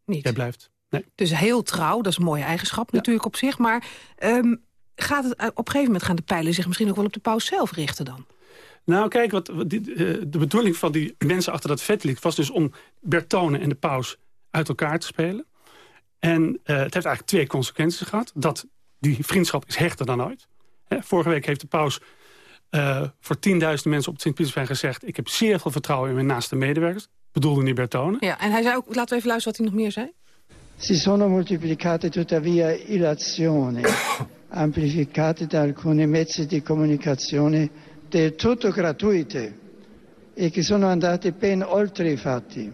Niet. jij blijft. Nee. Dus heel trouw, dat is een mooie eigenschap natuurlijk op zich. Maar um, gaat het, op een gegeven moment gaan de pijlen zich misschien ook wel op de paus zelf richten dan? Nou, kijk, wat, die, uh, de bedoeling van die mensen achter dat vetlied... was dus om Bertone en de paus uit elkaar te spelen. En uh, het heeft eigenlijk twee consequenties gehad. Dat die vriendschap is hechter dan ooit. Hè, vorige week heeft de paus uh, voor 10.000 mensen op het Sint-Pietersplein gezegd... ik heb zeer veel vertrouwen in mijn naaste medewerkers bedoelde niet Bertone. Ja, en hij zei ook, laten we even luisteren wat hij nog meer zei. Si sono moltiplicate tuttavia ilazioni, amplificate da alcuni mezzi di comunicazione del tutto gratuite e che sono andate ben oltre i fatti,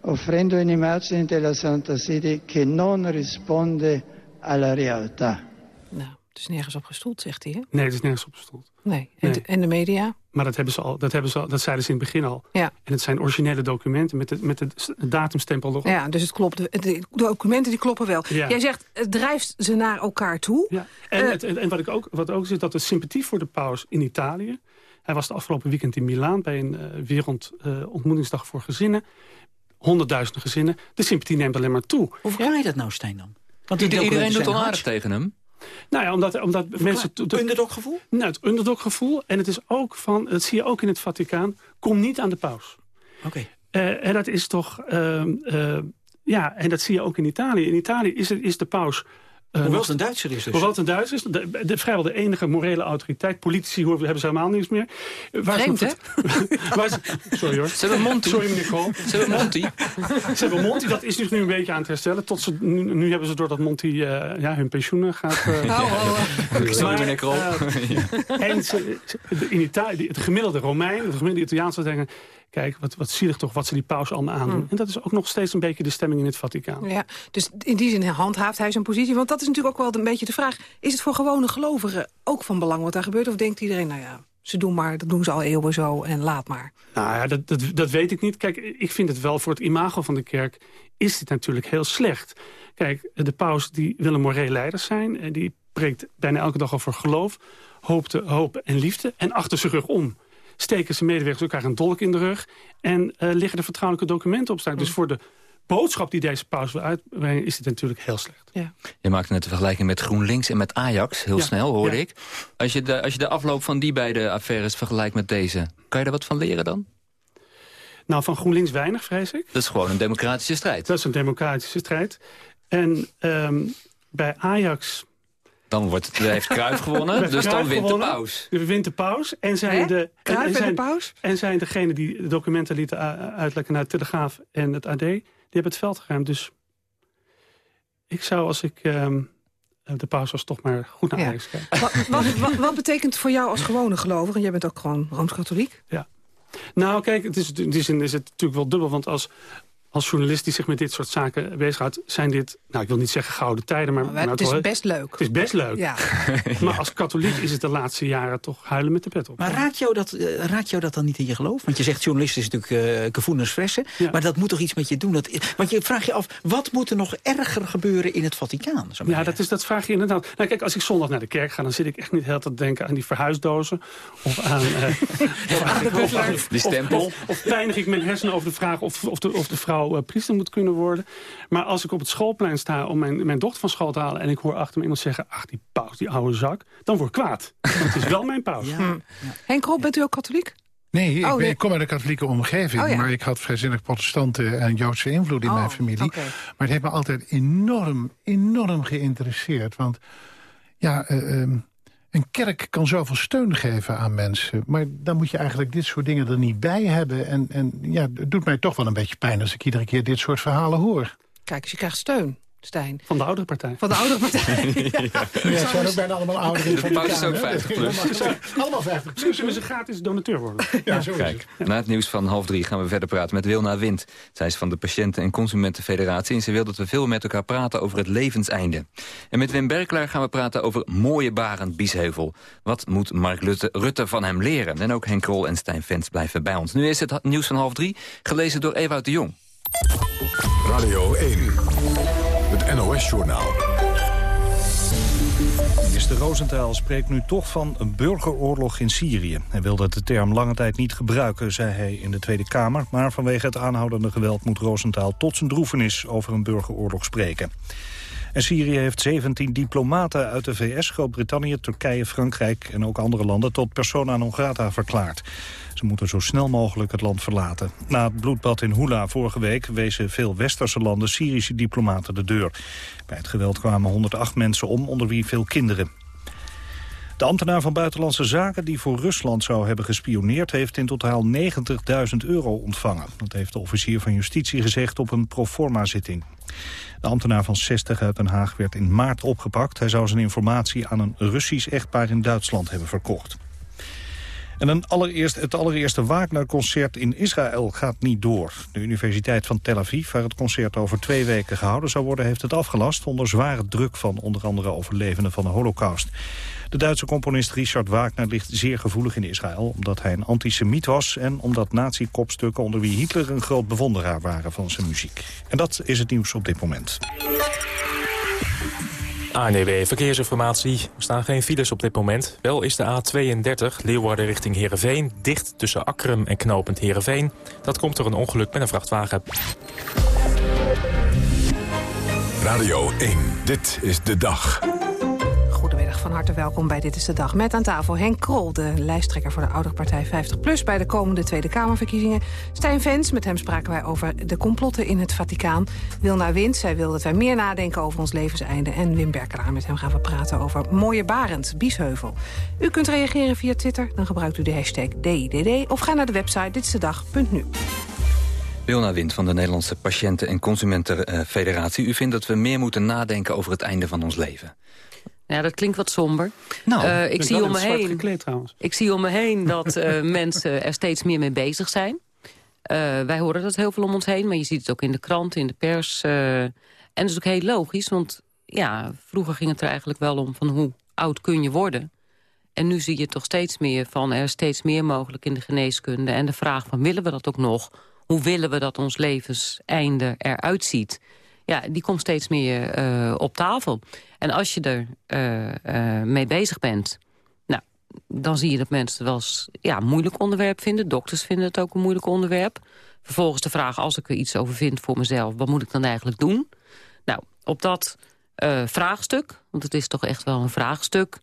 offrendo un'immagine della Santa Sede che non risponde alla realtà. Nou, het is nergens op gestoeld, zegt hij, hè? Nee, het is nergens op gestoeld. Nee. En, De, en de media? Maar dat hebben ze al, dat hebben ze al, dat zeiden ze in het begin al. Ja. En het zijn originele documenten met de, met de datumstempel erop. Ja, dus het klopt. De, de documenten die kloppen wel. Ja. Jij zegt, het drijft ze naar elkaar toe. Ja. En, uh, het, en wat ik ook, wat ook is, dat de sympathie voor de paus in Italië... Hij was de afgelopen weekend in Milaan bij een uh, wereldontmoetingsdag uh, voor gezinnen. Honderdduizenden gezinnen. De sympathie neemt alleen maar toe. Hoe verklaar je dat nou, Stijn dan? Want iedereen doet onaardig tegen hem. Nou ja, omdat, omdat mensen... Het underdog-gevoel? Nou, het underdog-gevoel. En het is ook van, dat zie je ook in het Vaticaan, kom niet aan de paus. Oké. Okay. Uh, en dat is toch... Uh, uh, ja, en dat zie je ook in Italië. In Italië is, het, is de paus... Uh, hoewel het een Duitser is dus. Hoewel het een Duitser is. De, de, vrijwel de enige morele autoriteit. Politici hebben ze helemaal niets meer. Waar Vreemd, hè? sorry hoor. Ze hebben Monty. Sorry meneer Kool. Ze hebben Monty. ze hebben Monty. Dat is dus nu een beetje aan het herstellen. Tot ze, nu, nu hebben ze doordat Monty uh, ja, hun pensioen gaat... Uh, oh, oh, sorry meneer Kool. en ze, in Italië, de gemiddelde Romein, de gemiddelde Italiaanse denken... Kijk, wat, wat zielig toch wat ze die paus allemaal aandoen. Mm. En dat is ook nog steeds een beetje de stemming in het Vaticaan. Ja, dus in die zin handhaaft hij zijn positie. Want dat is natuurlijk ook wel een beetje de vraag. Is het voor gewone gelovigen ook van belang wat daar gebeurt? Of denkt iedereen, nou ja, ze doen maar, dat doen ze al eeuwen zo en laat maar. Nou ja, dat, dat, dat weet ik niet. Kijk, ik vind het wel voor het imago van de kerk is dit natuurlijk heel slecht. Kijk, de paus die wil een moreel leider zijn. En die spreekt bijna elke dag over geloof, hoop, hoop en liefde. En achter zijn rug om steken zijn medewerkers elkaar een dolk in de rug... en uh, liggen de vertrouwelijke documenten op staan. Dus voor de boodschap die deze paus wil uitbrengen... is dit natuurlijk heel slecht. Ja. Je maakte net een vergelijking met GroenLinks en met Ajax. Heel snel, hoorde ik. Als je, de, als je de afloop van die beide affaires vergelijkt met deze... kan je daar wat van leren dan? Nou, van GroenLinks weinig, vrees ik. Dat is gewoon een democratische strijd. Dat is een democratische strijd. En um, bij Ajax dan wordt het, heeft Cruijff gewonnen, dus dan wint de paus. De wint de paus. En zijn, de, en, en, zijn, de paus? en zijn degene die de documenten lieten uitlekken naar Telegraaf en het AD... die hebben het veld geruimd. Dus ik zou als ik... Um, de paus was toch maar goed naar Ajax ja. kijken. Wat, wat, wat, betekent voor jou als gewone gelovige... jij bent ook gewoon Rooms-Katholiek? Ja. Nou, kijk, het is, in die zin is het natuurlijk wel dubbel. Want als, als journalist die zich met dit soort zaken bezighoudt... zijn dit, nou ik wil niet zeggen gouden tijden, maar... maar het is best leuk. Het is best leuk. Ja. maar als katholiek is het de laatste jaren toch huilen met de pet op. Maar raakt jou dat, uh, raakt jou dat dan niet in je geloof? Want je zegt journalist is natuurlijk uh, Ja. Maar dat moet toch iets met je doen? Dat, want je vraagt je af, wat moet er nog erger gebeuren in het Vaticaan? Ja, dat, is, dat vraag je inderdaad. Nou kijk, als ik zondag naar de kerk ga... dan zit ik echt niet heel te denken aan die verhuisdozen. Of aan... Uh, aan de die stempel. Of, of, pijnig ik mijn hersenen over de vraag of, of, de, of de vrouw uh, priester moet kunnen worden. Maar als ik op het schoolplein sta om mijn, mijn dochter van school te halen... en ik hoor achter me iemand zeggen, ach die paus, die oude zak... dan word ik kwaad. Want het is wel mijn paus. Ja. Hm. Henk Rob, bent u ook katholiek? Nee, ik, oh, ben, ik, kom uit een katholieke omgeving. Oh, maar ik had vrijzinnig protestanten en Joodse invloed in mijn oh, familie. Maar het heeft me altijd enorm, enorm geïnteresseerd. Want ja, uh, een kerk kan zoveel steun geven aan mensen. Maar dan moet je eigenlijk dit soort dingen er niet bij hebben. En, en ja, het doet mij toch wel een beetje pijn als ik iedere keer dit soort verhalen hoor. Kijk, je krijgt steun. Stijn. Van de oudere partij. Van de oudere partij. ja. ja. zijn ook bijna allemaal ouderen. De pauze is ook 50 plus. allemaal 50 plus. Zullen ze gratis donateur worden? Ja, zo Kijk, na het nieuws van half drie gaan we verder praten met Wilna Wind. Zij is van de Patiënten- en Consumentenfederatie... en ze wil dat we veel met elkaar praten over het levenseinde. En met Wim Berklaar gaan we praten over mooie Barend Biesheuvel. Wat moet Mark Rutte, Rutte van hem leren? En ook Henk Krol en Stijn Vens blijven bij ons. Nu is het nieuws van half drie, gelezen door Ewout de Jong. Radio 1. NOS-journaal. Minister Rosenthal spreekt nu toch van een burgeroorlog in Syrië. Hij wilde de term lange tijd niet gebruiken, zei hij in de Tweede Kamer. Maar vanwege het aanhoudende geweld moet Rosenthal tot zijn droefenis over een burgeroorlog spreken. En Syrië heeft 17 diplomaten uit de VS, Groot-Brittannië, Turkije, Frankrijk en ook andere landen tot persona non grata verklaard. Ze moeten zo snel mogelijk het land verlaten. Na het bloedbad in Hula vorige week wezen veel westerse landen Syrische diplomaten de deur. Bij het geweld kwamen 108 mensen om, onder wie veel kinderen. De ambtenaar van Buitenlandse Zaken die voor Rusland zou hebben gespioneerd... heeft in totaal 90.000 euro ontvangen. Dat heeft de officier van Justitie gezegd op een proforma-zitting. De ambtenaar van 60 uit Den Haag werd in maart opgepakt. Hij zou zijn informatie aan een Russisch echtpaar in Duitsland hebben verkocht. En een allereerst, het allereerste Wagner-concert in Israël gaat niet door. De Universiteit van Tel Aviv, waar het concert over twee weken gehouden zou worden... heeft het afgelast onder zware druk van onder andere overlevenden van de holocaust. De Duitse componist Richard Wagner ligt zeer gevoelig in Israël... omdat hij een antisemiet was en omdat nazi-kopstukken... onder wie Hitler een groot bewonderaar waren van zijn muziek. En dat is het nieuws op dit moment. ANEW Verkeersinformatie. Er staan geen files op dit moment. Wel is de A32 Leeuwarden richting Heerenveen dicht tussen Akkerum en Knopend Heerenveen. Dat komt door een ongeluk met een vrachtwagen. Radio 1, dit is de dag van harte welkom bij Dit is de Dag. Met aan tafel Henk Krol, de lijsttrekker voor de oudere partij 50PLUS... bij de komende Tweede Kamerverkiezingen. Stijn Vens, met hem spraken wij over de complotten in het Vaticaan. Wilna Wind, zij wil dat wij meer nadenken over ons levenseinde. En Wim Berkelaar, met hem gaan we praten over Mooie Barend, Biesheuvel. U kunt reageren via Twitter, dan gebruikt u de hashtag DIDD... of ga naar de website ditstedag.nu. Wilna Wind van de Nederlandse Patiënten- en Consumentenfederatie. U vindt dat we meer moeten nadenken over het einde van ons leven. Ja, dat klinkt wat somber. Nou, uh, ik, zie om me heen, gekleed, ik zie om me heen dat uh, mensen er steeds meer mee bezig zijn. Uh, wij horen dat heel veel om ons heen, maar je ziet het ook in de krant, in de pers. en dat is ook heel logisch, want ja, vroeger ging het er eigenlijk wel om van hoe oud kun je worden. En nu zie je toch steeds meer van er is steeds meer mogelijk in de geneeskunde. En de vraag van willen we dat ook nog? Hoe willen we dat ons levenseinde eruit ziet? Ja, die komt steeds meer eh, op tafel. En als je er uh, mee bezig bent... Nou, dan zie je dat mensen het wel eens ja, een moeilijk onderwerp vinden. Dokters vinden het ook een moeilijk onderwerp. Vervolgens de vraag, als ik er iets over vind voor mezelf... wat moet ik dan eigenlijk doen? Nou, op dat vraagstuk, want het is toch echt wel een vraagstuk...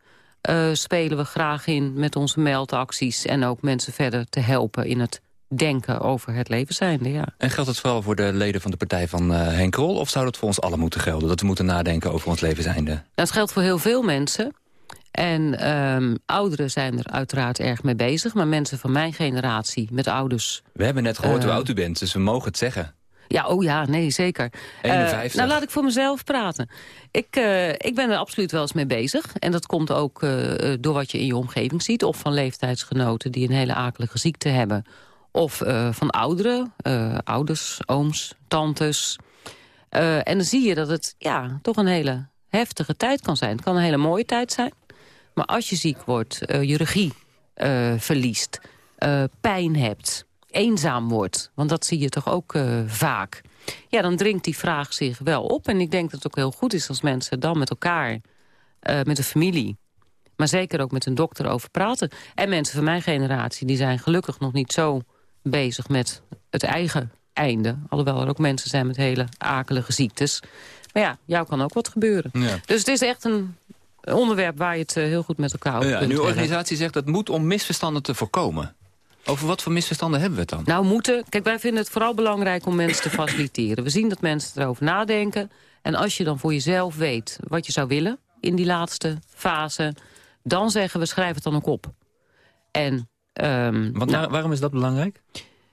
spelen we graag in met onze meldacties... en ook mensen verder te helpen in het denken over het leven zijnde, ja. En geldt het vooral voor de leden van de partij van uh, Henk Rol... of zou dat voor ons allen moeten gelden? Dat we moeten nadenken over ons leven zijnde? Nou, het geldt voor heel veel mensen. En um, ouderen zijn er uiteraard erg mee bezig. Maar mensen van mijn generatie met ouders... We hebben net gehoord uh, hoe oud u bent, dus we mogen het zeggen. Ja, oh ja, nee, zeker. 51. Uh, nou, laat ik voor mezelf praten. Ik, uh, ik ben er absoluut wel eens mee bezig. En dat komt ook door wat je in je omgeving ziet. Of van leeftijdsgenoten die een hele akelige ziekte hebben of uh, van ouderen, uh, ouders, ooms, tantes. Uh, en dan zie je dat het ja, toch een hele heftige tijd kan zijn. Het kan een hele mooie tijd zijn. Maar als je ziek wordt, je regie verliest, pijn hebt, eenzaam wordt... want dat zie je toch ook vaak... ja, dan dringt die vraag zich wel op. En ik denk dat het ook heel goed is als mensen dan met elkaar... met de familie maar zeker ook met een dokter over praten. En mensen van mijn generatie die zijn gelukkig nog niet zo bezig met het eigen einde. Alhoewel er ook mensen zijn met hele akelige ziektes. Maar ja, jou kan ook wat gebeuren. Ja. Dus het is echt een onderwerp waar je het eh, heel goed met elkaar over ja, kunt uw organisatie zegt dat moet om misverstanden te voorkomen. Over wat voor misverstanden hebben we het dan? Nou, moeten. Kijk, wij vinden het vooral belangrijk om mensen te faciliteren. We zien dat mensen erover nadenken. En als je dan voor jezelf weet wat je zou willen in die laatste fase... dan zeggen we, schrijf het dan ook op. En Um, Want nou, waarom is dat belangrijk?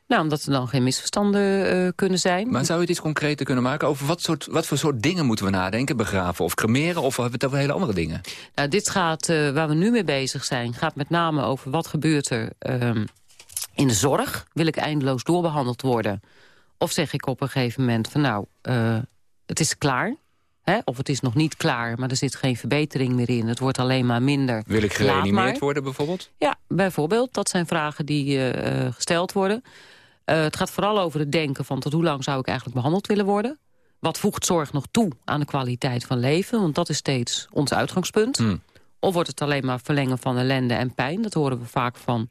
Nou, omdat er dan geen misverstanden uh, kunnen zijn. Maar zou je het iets concreter kunnen maken? Over wat, soort, wat voor soort dingen moeten we nadenken? Begraven of cremeren? Of hebben we het over hele andere dingen? Nou, dit gaat, uh, waar we nu mee bezig zijn... gaat met name over wat gebeurt er um, in de zorg. Wil ik eindeloos doorbehandeld worden? Of zeg ik op een gegeven moment van nou, uh, het is klaar... Hè? Of het is nog niet klaar, maar er zit geen verbetering meer in. Het wordt alleen maar minder. Wil ik gereanimeerd worden bijvoorbeeld? Ja, bijvoorbeeld. Dat zijn vragen die uh, gesteld worden. Uh, het gaat vooral over het denken van tot hoe lang zou ik eigenlijk behandeld willen worden. Wat voegt zorg nog toe aan de kwaliteit van leven? Want dat is steeds ons uitgangspunt. Hmm. Of wordt het alleen maar verlengen van ellende en pijn? Dat horen we vaak van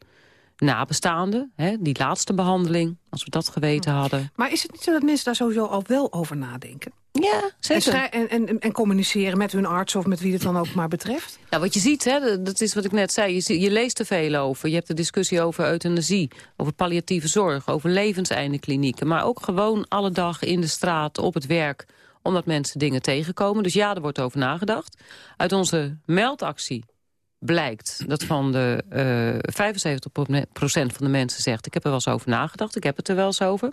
nabestaanden. Hè? Die laatste behandeling, als we dat geweten hadden. Maar is het niet zo dat mensen daar sowieso al wel over nadenken? Ja, zeker. En, en, en, communiceren met hun arts of met wie het dan ook maar betreft? Ja, wat je ziet, hè, dat is wat ik net zei. Je, je leest er veel over. Je hebt de discussie over euthanasie, over palliatieve zorg... over levenseindeklinieken. Maar ook gewoon alle dag in de straat, op het werk... omdat mensen dingen tegenkomen. Dus ja, er wordt over nagedacht. Uit onze meldactie blijkt dat van de uh, 75% van de mensen zegt... ik heb er wel eens over nagedacht, ik heb het er wel eens over...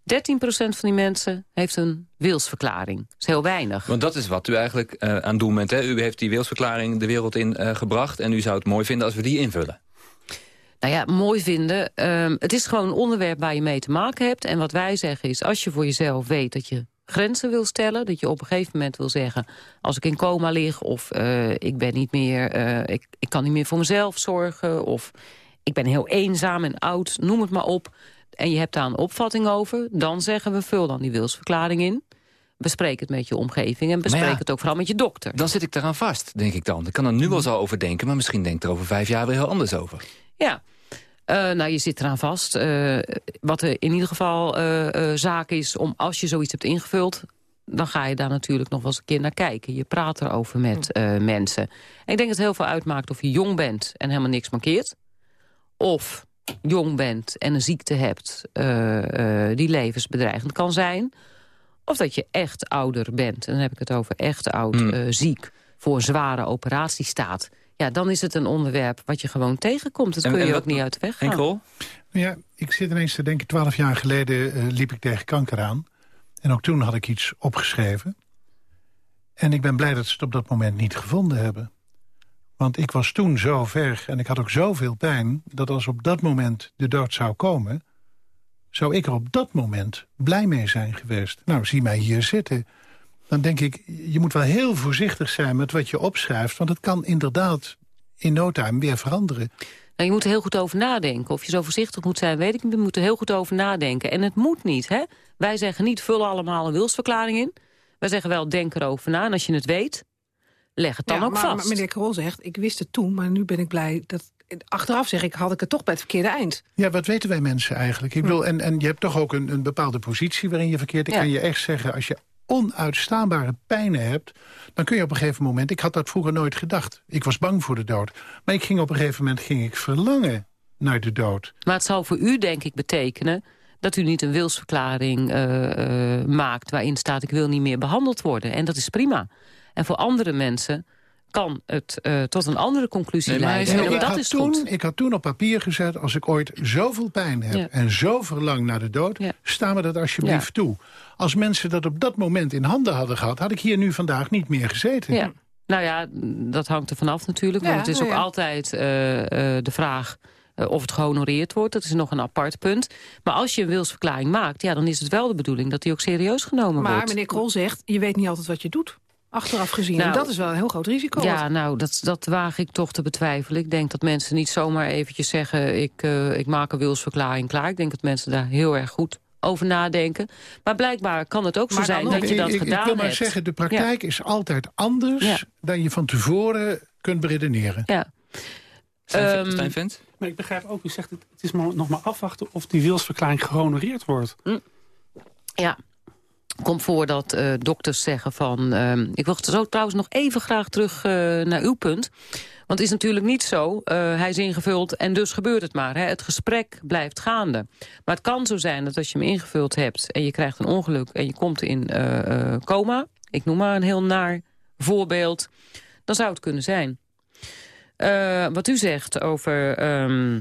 13% van die mensen heeft een wilsverklaring. Dat is heel weinig. Want dat is wat u eigenlijk uh, aan doen bent. Hè? U heeft die wilsverklaring de wereld in uh, gebracht... en u zou het mooi vinden als we die invullen. Nou ja, mooi vinden. Um, het is gewoon een onderwerp waar je mee te maken hebt. En wat wij zeggen is, als je voor jezelf weet dat je grenzen wil stellen... dat je op een gegeven moment wil zeggen... als ik in coma lig of uh, ik, ben niet meer, ik, ik kan niet meer voor mezelf zorgen... of ik ben heel eenzaam en oud, noem het maar op en je hebt daar een opvatting over... dan zeggen we, vul dan die wilsverklaring in. Bespreek het met je omgeving en bespreek het ook vooral met je dokter. Dan zit ik eraan vast, denk ik dan. Ik kan er nu wel zo over denken, maar misschien denk ik er over vijf jaar weer heel anders over. Ja, nou, je zit eraan vast. Uh, wat er in ieder geval uh, zaak is, om als je zoiets hebt ingevuld... dan ga je daar natuurlijk nog wel eens een keer naar kijken. Je praat erover met mensen. En ik denk dat het heel veel uitmaakt of je jong bent en helemaal niks mankeert. Of jong bent en een ziekte hebt uh, uh, die levensbedreigend kan zijn. Of dat je echt ouder bent, en dan heb ik het over echt oud, mm. uh, ziek... voor een zware operatie staat. Ja, dan is het een onderwerp wat je gewoon tegenkomt. Dat en, kun je ook niet uit de weg gaan. Enkel? Ja, ik zit ineens te denken, twaalf jaar geleden liep ik tegen kanker aan. En ook toen had ik iets opgeschreven. En ik ben blij dat ze het op dat moment niet gevonden hebben. Want ik was toen zo ver en ik had ook zoveel pijn... dat als op dat moment de dood zou komen... zou ik er op dat moment blij mee zijn geweest. Nou, zie mij hier zitten. Dan denk ik, je moet wel heel voorzichtig zijn met wat je opschrijft... want het kan inderdaad in no time weer veranderen. Nou, je moet er heel goed over nadenken. Of je zo voorzichtig moet zijn, weet ik niet. Je moet er heel goed over nadenken. En het moet niet, hè? Wij zeggen niet, vul allemaal een wilsverklaring in. Wij zeggen wel, denk erover na. En als je het weet, leg het dan Ja, ook maar, vast. maar meneer Krol zegt, ik wist het toen, maar nu ben ik blij dat... Achteraf zeg ik, had ik het toch bij het verkeerde eind. Ja, wat weten wij mensen eigenlijk? Ik bedoel, en, en je hebt toch ook een, een bepaalde positie waarin je verkeert. Ik Ja. kan je echt zeggen, als je onuitstaanbare pijnen hebt... dan kun je op een gegeven moment... Ik had dat vroeger nooit gedacht. Ik was bang voor de dood. Maar ik ging op een gegeven moment ging ik verlangen naar de dood. Maar het zal voor u denk ik betekenen dat u niet een wilsverklaring eh, eh, maakt... waarin staat ik wil niet meer behandeld worden. En dat is prima. En voor andere mensen kan het eh, tot een andere conclusie Nee, leiden. En dat had is toen, goed. ik had toen op papier gezet... als ik ooit zoveel pijn heb Ja. en zo verlang naar de dood... sta me dat alsjeblieft Ja. toe. Als mensen dat op dat moment in handen hadden gehad... had ik hier nu vandaag niet meer gezeten. Ja. Nou ja, dat hangt er vanaf natuurlijk. Want het is nou ook ja. altijd eh, eh, de vraag of het gehonoreerd wordt. Dat is nog een apart punt. Maar als je een wilsverklaring maakt... Ja, dan is het wel de bedoeling dat die ook serieus genomen Maar wordt. meneer Krol zegt, je weet niet altijd wat je doet. Achteraf gezien. Nou, en dat is wel een heel groot risico. Ja, nou, dat, dat waag ik toch te betwijfelen. Ik denk dat mensen niet zomaar eventjes zeggen... ik, eh, ik maak een wilsverklaring klaar. Ik denk dat mensen daar heel erg goed over nadenken. Maar blijkbaar kan het ook zo Maar zijn dat je dat ik, gedaan ik wil maar hebt. zeggen, de praktijk is altijd anders... dan je van tevoren kunt beredeneren. Ja. Ehm, Stijn Vent? Maar ik begrijp ook, u zegt het, het is maar, nog maar afwachten of die wilsverklaring gehonoreerd wordt. Ja. Komt voor dat eh, dokters zeggen van... ehm, ik wil zo trouwens nog even graag terug eh, naar uw punt. Want het is natuurlijk niet zo, eh, hij is ingevuld en dus gebeurt het maar. Hè. Het gesprek blijft gaande. Maar het kan zo zijn dat als je hem ingevuld hebt... en je krijgt een ongeluk en je komt in coma... ik noem maar een heel naar voorbeeld... dan zou het kunnen zijn. Wat u zegt over... ehm,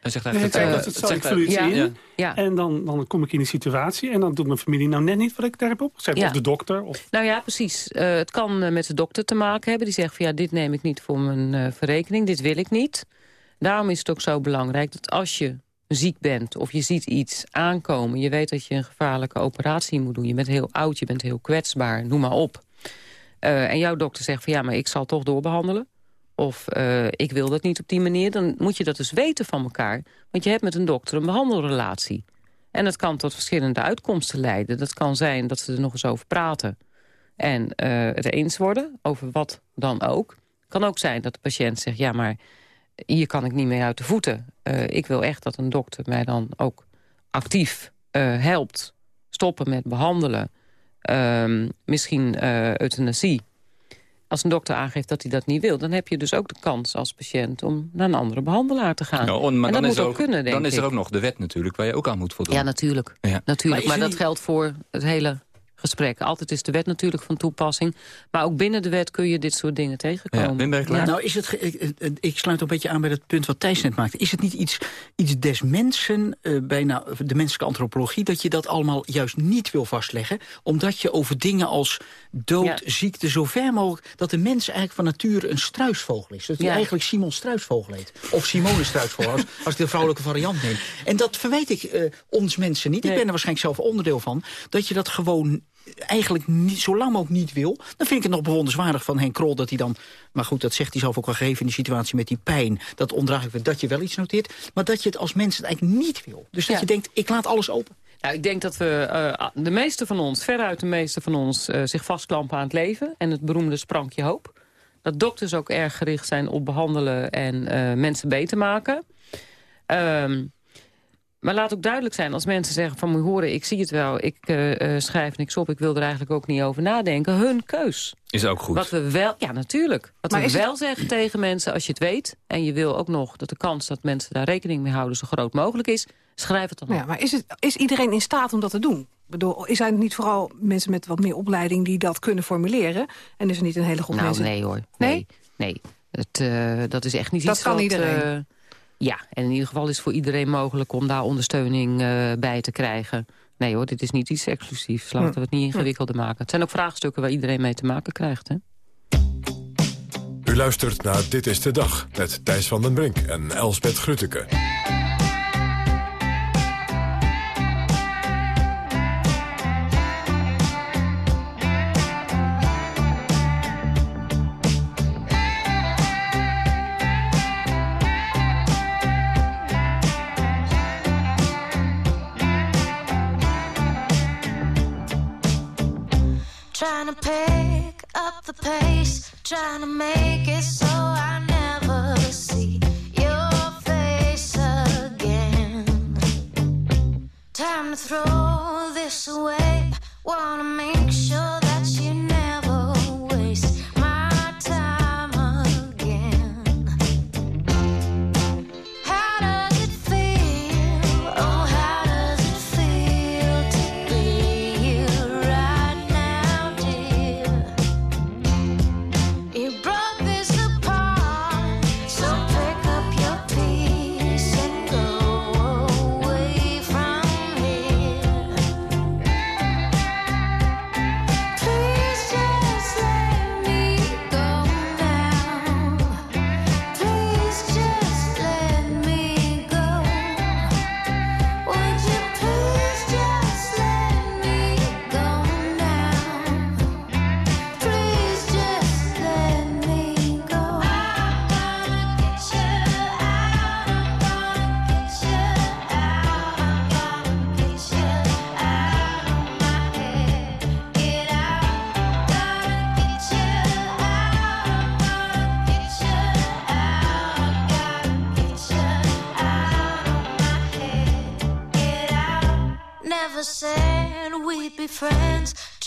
Hij zegt Nee, eigenlijk... het, ik iets eigenlijk- in. Ja. En dan, dan kom ik in die situatie en dan doet mijn familie nou net niet wat ik daar heb opgezet. Ja. Of de dokter. Of... Nou ja, precies. Eh, het kan eh, met de dokter te maken hebben. Die zegt van ja, dit neem ik niet voor mijn eh, verrekening. Dit wil ik niet. Daarom is het ook zo belangrijk dat als je ziek bent... of je ziet iets aankomen, je weet dat je een gevaarlijke operatie moet doen. Je bent heel oud, je bent heel kwetsbaar, noem maar op. Eh, en jouw dokter zegt van ja, maar ik zal toch doorbehandelen. Of eh, ik wil dat niet op die manier. Dan moet je dat dus weten van elkaar. Want je hebt met een dokter een behandelrelatie. En dat kan tot verschillende uitkomsten leiden. Dat kan zijn dat ze er nog eens over praten. En eh, het eens worden, over wat dan ook. Het kan ook zijn dat de patiënt zegt... ja, maar hier kan ik niet mee uit de voeten. Eh, ik wil echt dat een dokter mij dan ook actief helpt. Stoppen met behandelen. Ehm, misschien euthanasie. Als een dokter aangeeft dat hij dat niet wil... dan heb je dus ook de kans als patiënt om naar een andere behandelaar te gaan. Nou, maar en dat dan moet is er ook ook, kunnen, denk dan is er ik. ook nog de wet natuurlijk, waar je ook aan moet voldoen. Ja, natuurlijk. Ja. Natuurlijk, Maar dat geldt voor het hele gesprek. Altijd is de wet natuurlijk van toepassing. Maar ook binnen de wet kun je dit soort dingen tegenkomen. Nou, is het, ik, ik- sluit een beetje aan bij het punt wat Thijs net maakte. Is het niet iets, iets des mensen, eh, bijna de menselijke antropologie... dat je dat allemaal juist niet wil vastleggen? Omdat je over dingen als dood, ziekte, zo ver mogelijk... dat de mens eigenlijk van nature een struisvogel is. Dat hij Ja. eigenlijk Simon Struisvogel heet. Of Simone Struisvogel, als, als ik de vrouwelijke variant neem. En dat verwijt ik eh, ons mensen niet. Ik ben er waarschijnlijk zelf onderdeel van. Dat je dat gewoon eigenlijk niet, zo lang mogelijk niet wil. Dan vind ik het nog bewonderenswaardig van Henk Krol dat hij dan... maar goed, dat zegt hij zelf ook al gegeven in die situatie met die pijn... dat ondraaglijk wordt, dat je wel iets noteert... maar dat je het als mens het eigenlijk niet wil. Dus dat Ja. je denkt, ik laat alles open. Nou, ik denk dat we, eh, de meeste van ons, veruit de meeste van ons... eh, zich vastklampen aan het leven en het beroemde sprankje hoop. Dat dokters ook erg gericht zijn op behandelen en eh, mensen beter maken. Ehm, maar laat ook duidelijk zijn, als mensen zeggen van... moet je horen, ik zie het wel, ik eh, eh, schrijf niks op... ik wil er eigenlijk ook niet over nadenken. Hun keus. Is ook goed. Wat we wel, ja natuurlijk. Wat Maar we het- wel zeggen tegen mensen, als je het weet... en je wil ook nog dat de kans dat mensen daar rekening mee houden... zo groot mogelijk is, schrijf het dan op. Ja, maar is, het, is iedereen in staat om dat te doen? Ik bedoel, zijn het niet vooral mensen met wat meer opleiding die dat kunnen formuleren? En is er niet een hele groep nou, mensen... nee hoor. Nee? Nee, nee. Het, eh, dat is echt niet Dat iets kan wat, iedereen? Ja, en in ieder geval is het voor iedereen mogelijk om daar ondersteuning eh, bij te krijgen. Nee hoor, dit is niet iets exclusiefs. Laten we het niet ingewikkelder maken. Het zijn ook vraagstukken waar iedereen mee te maken krijgt. Hè? U luistert naar Dit is de Dag met Thijs van den Brink en Elsbeth Grutteke. trying to pick up the pace, trying to make it so I never see your face again. Time to throw this away. Wanna make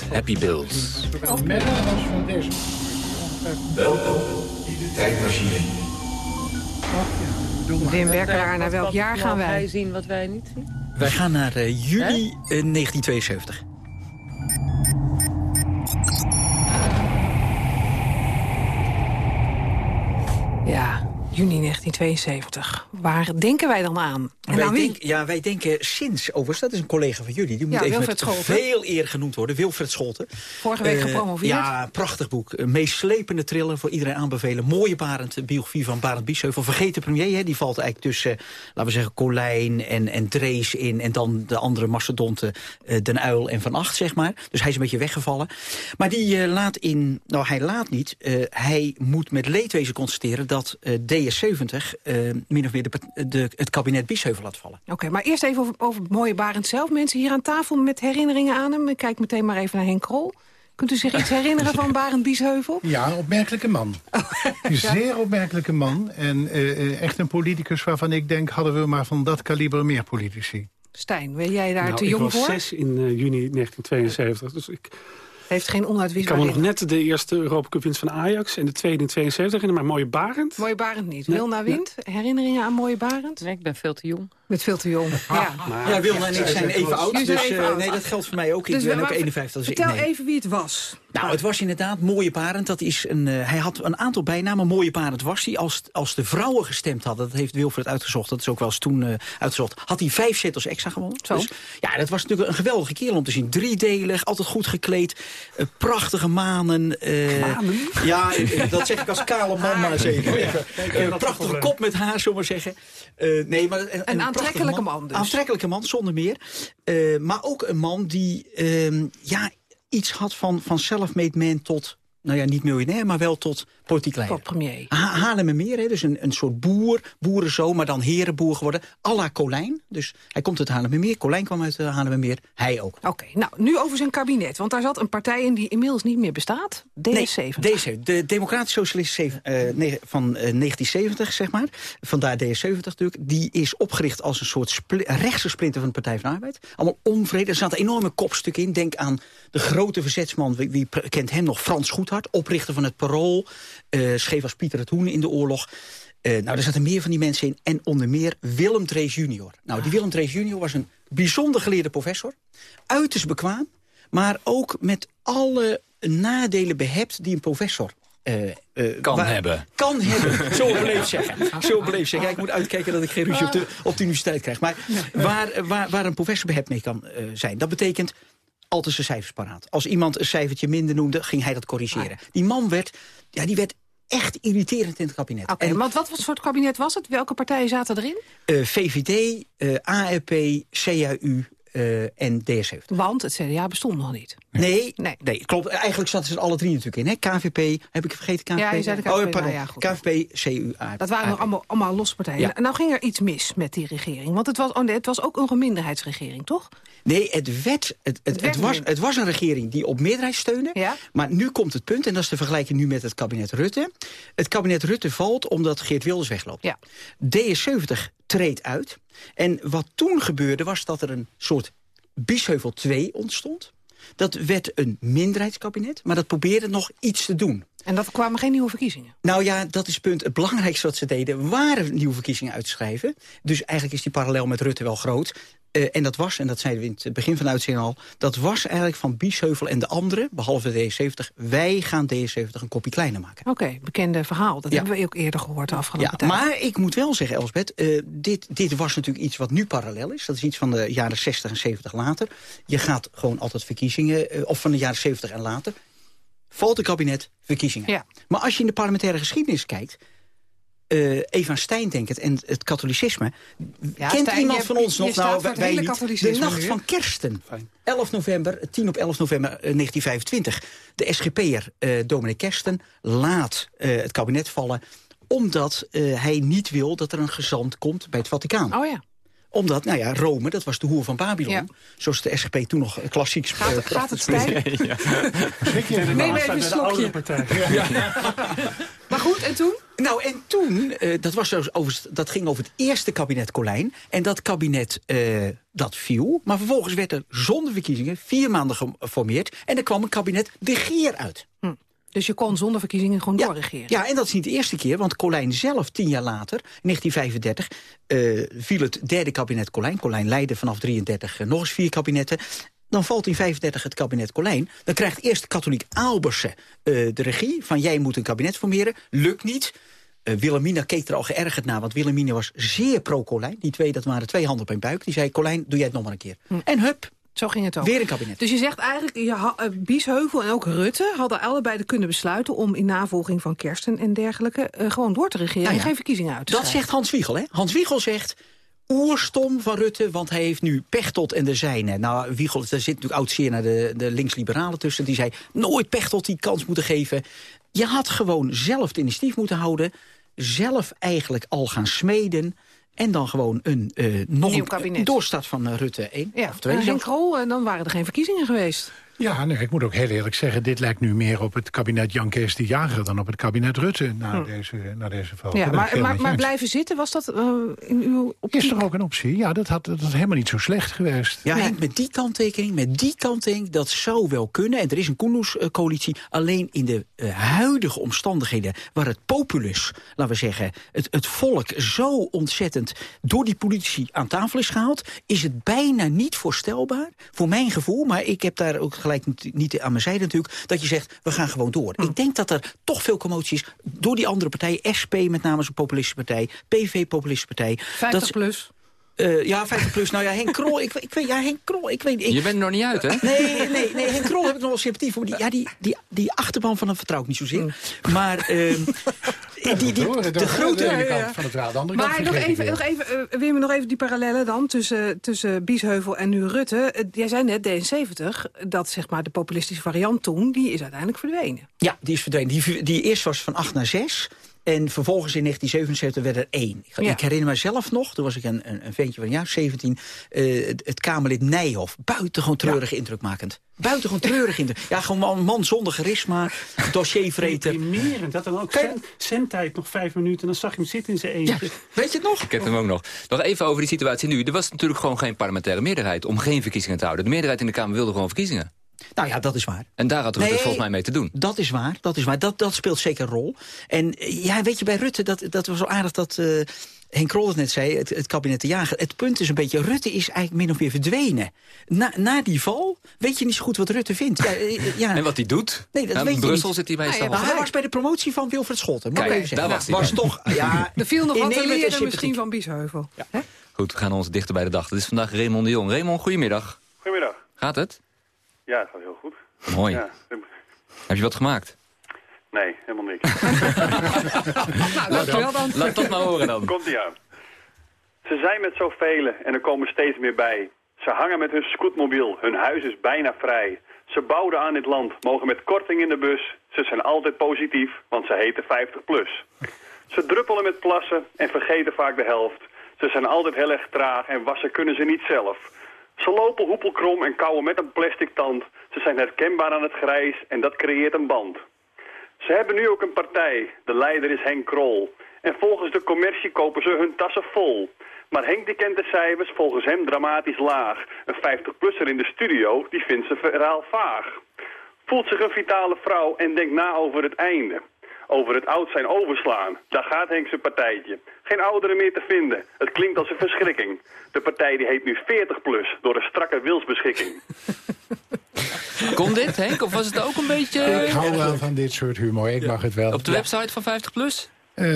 met Happy Bills. Zowel Mennen als van deze. Welkom in de tijdmachine. Wim Werkelaar, naar welk jaar gaan wij? wij zien wat wij niet zien? Wij gaan naar eh, juli eh, 1972. Ja, juni 1972. Waar denken wij dan aan? Wij, denk- ja, wij denken sinds, overigens, dat is een collega van jullie. Die moet Ja, even Wilfred met Scholten. veel eer genoemd worden. Wilfred Scholten. Vorige week Eh, gepromoveerd. Ja, prachtig boek. Een meeslepende thriller voor iedereen aanbevelen. Mooie Barend, biografie van Barend Biesheuvel. Vergeten premier, hè, die valt eigenlijk tussen, laten we zeggen, Colijn en, en Drees in. En dan de andere mastodonten, eh, Den Uil en Van Acht, zeg maar. Dus hij is een beetje weggevallen. Maar die eh, laat in, nou hij laat niet, hij moet met leedwezen constateren dat eh, DS70 eh, min of meer de, de, het kabinet Biesheuvel laat vallen. Oké, maar eerst even over, over het mooie Barend zelf. Mensen hier aan tafel met herinneringen aan hem. Ik kijk meteen maar even naar Henk Krol. Kunt u zich iets herinneren van Barend Biesheuvel? Ja, een opmerkelijke man. Een zeer opmerkelijke man. En eh, eh, echt een politicus waarvan ik denk... hadden we maar van dat kaliber meer politici. Stijn, ben jij daar Nou, te ik jong was voor? zes in eh, juni 1972. Dus ik, Heeft geen ik kan onuitwisbaar me nog net de eerste Europa Cup winst van Ajax... en de tweede in 72 herinneren, maar mooie Barend. Mooie Barend niet. Nee, Wilna Wind, herinneringen aan Mooie Barend? Nee, ik ben veel te jong. Met veel te jong. Ja. Ja, Wilma en ik zijn even oud, dus even eh, oud. nee, dat geldt voor mij ook. Ik Dus ben ook maar 51. Dus ik, Vertel nee. even wie het was. Nou, het was inderdaad Mooie Barend. Dat is een, eh, hij had een aantal bijnamen. Mooie Barend was hij. Als, als de vrouwen gestemd hadden, dat heeft Wilfred uitgezocht. Dat is ook wel eens toen eh, uitgezocht. Had hij vijf zetels extra gewonnen. Zo. Dus, ja, dat was natuurlijk een geweldige kerel om te zien. Driedelig, altijd goed gekleed. eh, prachtige manen. eh, Ja, dat zeg ik als kale man maar zeker. Eh, prachtige kop met haar, zullen we maar zeggen. Nee, maar, een, prachtige aantrekkelijke man dus. Aantrekkelijke man, zonder meer. Maar ook een man die ehm, ja, iets had van, van self-made man tot nou ja, niet miljonair, maar wel tot politiek leider. Premier. Ha Haarlemmermeer, hè, dus een, een soort boer, boerenzoon, maar dan herenboer geworden. à la Colijn. Dus hij komt uit Haarlemmermeer, Colijn kwam uit uh, Haarlemmermeer, hij ook. Oké, nou, nu over zijn kabinet. Want daar zat een partij in die inmiddels niet meer bestaat. DS70. Nee, DS70, de Democratische Socialisten uh, ne van uh, 1970, zeg maar. Vandaar DS70 natuurlijk. Die is opgericht als een soort spli rechtse splinter van de Partij van de Arbeid. Allemaal onvrede. Er zaten enorme kopstukken in. Denk aan de grote verzetsman, wie, wie kent hem nog, Frans Goedhart. Oprichter van het Parool. Uh, schreef als Pieter het Hoen in de oorlog. Uh, nou, er zaten meer van die mensen in. En onder meer Willem Drees junior. Nou, die Willem Drees junior was een bijzonder geleerde professor. Uiterst bekwaam. Maar ook met alle nadelen behept die een professor uh, uh, kan waar, hebben. Kan hebben, zo beleefd zeggen. Zo beleefd zeggen. Ja, ik moet uitkijken dat ik geen ruzie op de, op de universiteit krijg. Maar waar, waar, waar een professor behept mee kan uh, zijn. Dat betekent altijd zijn cijfers paraat. Als iemand een cijfertje minder noemde, ging hij dat corrigeren. Ah. Die man werd, ja, die werd echt irriterend in het kabinet. Want wat voor soort kabinet was het? Welke partijen zaten erin? Uh, VVD, uh, ARP, CAU, uh, en D70. Want het CDA bestond nog niet. Nee, nee. nee klopt. Eigenlijk zaten ze er alle drie natuurlijk in. Hè? KVP, heb ik vergeten? KVP? Ja, je zei de KVP. Oh, pardon. Nou ja, goed. KVP, CU. Dat waren nog allemaal, allemaal losse partijen. Ja. Nou ging er iets mis met die regering. Want het was, oh nee, het was ook een minderheidsregering, toch? Nee, het, het, het, was, het was een regering die op meerderheid steunde. Ja? Maar nu komt het punt, en dat is de vergelijking nu met het kabinet Rutte. Het kabinet Rutte valt omdat Geert Wilders wegloopt. Ja. D70 treedt uit. En wat toen gebeurde was dat er een soort Biesheuvel 2 ontstond. Dat werd een minderheidskabinet, maar dat probeerde nog iets te doen. En dat kwamen geen nieuwe verkiezingen? Nou ja, dat is het punt. Het belangrijkste wat ze deden waren nieuwe verkiezingen uitschrijven. Dus eigenlijk is die parallel met Rutte wel groot. Uh, en dat was, en dat zeiden we in het begin van de uitzending al... dat was eigenlijk van Biesheuvel en de anderen, behalve de D70... wij gaan D70 een kopje kleiner maken. Oké, okay, bekende verhaal. Dat ja. hebben we ook eerder gehoord de afgelopen ja, tijd. Maar ik moet wel zeggen, Elsbeth... Uh, dit, dit was natuurlijk iets wat nu parallel is. Dat is iets van de jaren 60 en 70 later. Je gaat gewoon altijd verkiezingen... Uh, of van de jaren 70 en later... valt een kabinet, verkiezingen. Ja. Maar als je in de parlementaire geschiedenis kijkt... Uh, Eva Stein denkt en het katholicisme. Ja, Kent Stijn, iemand je, van ons je nog? Nou, wij, wij niet. De nacht van kersten. Fijn. 11 november, 10 op 11 november uh, 1925. De SGP'er uh, Dominic Kersten laat uh, het kabinet vallen... omdat hij niet wil dat er een gezant komt bij het Vaticaan. Oh ja omdat, nou ja, Rome, dat was de hoer van Babylon. Ja. Zoals de SGP toen nog klassiek... Gaat, uh, gaat het stijgen? ja. Neem even een slokje. Ja. maar goed, en toen? Nou, en toen, uh, dat, was dus over, dat ging over het eerste kabinet Colijn. En dat kabinet, uh, dat viel. Maar vervolgens werd er zonder verkiezingen vier maanden geformeerd. En er kwam een kabinet De Geer uit. Hm. Dus je kon zonder verkiezingen gewoon ja, doorregeren? Ja, en dat is niet de eerste keer, want Colijn zelf, tien jaar later, 1935... Uh, viel het derde kabinet Colijn. Colijn leidde vanaf 33 uh, nog eens vier kabinetten. Dan valt in 35 het kabinet Colijn. Dan krijgt eerst katholiek Aalbersen uh, de regie... van jij moet een kabinet formeren. Lukt niet. Uh, Wilhelmina keek er al geërgerd naar, want Wilhelmina was zeer pro-Colijn. Die twee, dat waren twee handen op een buik. Die zei, Colijn, doe jij het nog maar een keer. Hm. En hup, zo ging het ook. Weer een kabinet. Dus je zegt eigenlijk, je uh, Biesheuvel en ook Rutte... hadden allebei de kunnen besluiten om in navolging van Kersten en dergelijke... Uh, gewoon door te regeren nou ja, en geen verkiezingen uit te Dat schrijven. zegt Hans Wiegel, hè? Hans Wiegel zegt... Oerstom van Rutte, want hij heeft nu Pechtold en de zijne. Nou, Wiegel, daar zit natuurlijk oud zeer naar de, de linksliberalen tussen. Die zei, nooit Pechtold die kans moeten geven. Je had gewoon zelf het initiatief moeten houden. Zelf eigenlijk al gaan smeden. En dan gewoon een, uh, nog Nieuw een kabinet. doorstart van uh, Rutte 1 ja, of 2. En Henk Krol, en dan waren er geen verkiezingen geweest. Ja, nee, ik moet ook heel eerlijk zeggen... dit lijkt nu meer op het kabinet Jan Kees de Jager... dan op het kabinet Rutte na, hm. deze, na deze val. Ja, maar, maar, maar blijven zitten, was dat uh, in uw optiek? Is toch ook een optie? Ja, dat had, dat had helemaal niet zo slecht geweest. Ja, met die kanttekening, met die kanttekening... dat zou wel kunnen, en er is een Koenderscoalitie... alleen in de uh, huidige omstandigheden... waar het populus, laten we zeggen... Het, het volk zo ontzettend door die politici aan tafel is gehaald... is het bijna niet voorstelbaar, voor mijn gevoel... maar ik heb daar ook gelijk niet aan mijn zijde natuurlijk... dat je zegt, we gaan gewoon door. Hm. Ik denk dat er toch veel commoties door die andere partijen... SP met name zo'n populistische partij, PV populistische partij... 50 dat, plus. Uh, ja, 50 plus. Nou ja, Henk Krol, ik, ik weet, ja, Henk Krol, ik weet... Ik, je bent er nog niet uit, hè? Nee, nee, nee, Henk Krol heb ik nog wel sympathie voor. Die, ja, die, die, die achterban van hem vertrouw ik niet zozeer. Mm. Maar uh, die, die, hoor, de grote... De Ja, ja, ja. kant van het verhaal, de andere kant Maar nog even, nog even, uh, Wim, nog even die parallellen dan tussen, tussen Biesheuvel en nu Rutte. Eh, jij zei net, D70, dat zeg maar de populistische variant toen, die is uiteindelijk verdwenen. Ja, die is verdwenen. Die, die eerst was van 8 naar 6. En vervolgens in 1977 werd er één. Ik, Ja. ik herinner mezelf nog, toen was ik een, een, een ventje van jaar 17... eh, het, het Kamerlid Nijhoff. Buitengewoon treurig indrukmakend. Buitengewoon treurig indruk. Ja, gewoon een man zonder charisma. Dossiervreten. Deprimerend. Dat dan ook cent- centtijd nog vijf minuten. En dan zag je hem zitten in zijn eentje. Weet je het nog? Ik heb hem ook nog. Nog even over die situatie nu. Er was natuurlijk gewoon geen parlementaire meerderheid om geen verkiezingen te houden. De meerderheid in de Kamer wilde gewoon verkiezingen. Nou ja, dat is waar. En daar had Rutte Nee. volgens mij mee te doen. Dat is waar, dat is waar. Dat, dat speelt zeker een rol. En eh, ja, weet je, bij Rutte, dat, dat was wel aardig dat... eh, Henk Krol het net zei, het, het kabinet de Jager. Het punt is een beetje, Rutte is eigenlijk min of meer verdwenen. Na, na die val weet je niet zo goed wat Rutte vindt. Ja, eh, ja. En wat hij doet? Nee, dat Ja, weet in je Brussel niet. zit hij Nou meestal. ja, maar hij was bij de promotie van Wilfred Scholten. Moet ik Kijk, even zeggen. daar was hij was toch, ja, Er viel nog wat te leren misschien van Biesheuvel. Hè? Goed, we gaan ons dichter bij de dag. Dit is vandaag Raymond de Jong. Raymond, goedemiddag. Goedemiddag. Gaat het? Ja, het gaat heel goed. Mooi. Ja. Heb je wat gemaakt? Nee, helemaal niks. Nou, dankjewel dan. Laat dat maar horen dan. Komt ie aan. Ze zijn met zoveel en er komen steeds meer bij. Ze hangen met hun scootmobiel, hun huis is bijna vrij. Ze bouwden aan dit land, mogen met korting in de bus. Ze zijn altijd positief, want ze heten 50 plus. Ze druppelen met plassen en vergeten vaak de helft. Ze zijn altijd heel erg traag en wassen kunnen ze niet zelf. Ze lopen hoepelkrom en kauwen met een plastic tand. Ze zijn herkenbaar aan het grijs en dat creëert een band. Ze hebben nu ook een partij. De leider is Henk Krol. En volgens de commercie kopen ze hun tassen vol. Maar Henk die kent de cijfers volgens hem dramatisch laag. Een 50-plusser in de studio, die vindt zijn verhaal vaag. Voelt zich een vitale vrouw en denkt na over het einde. Over het oud zijn overslaan. Daar gaat Henk zijn partijtje. Geen ouderen meer te vinden. Het klinkt als een verschrikking. De partij die heet nu 40 plus door een strakke wilsbeschikking. Kon dit, Henk? Of was het ook een beetje... Ik hou wel van dit soort humor, ik mag het wel. Op de website van 50 plus? Eh,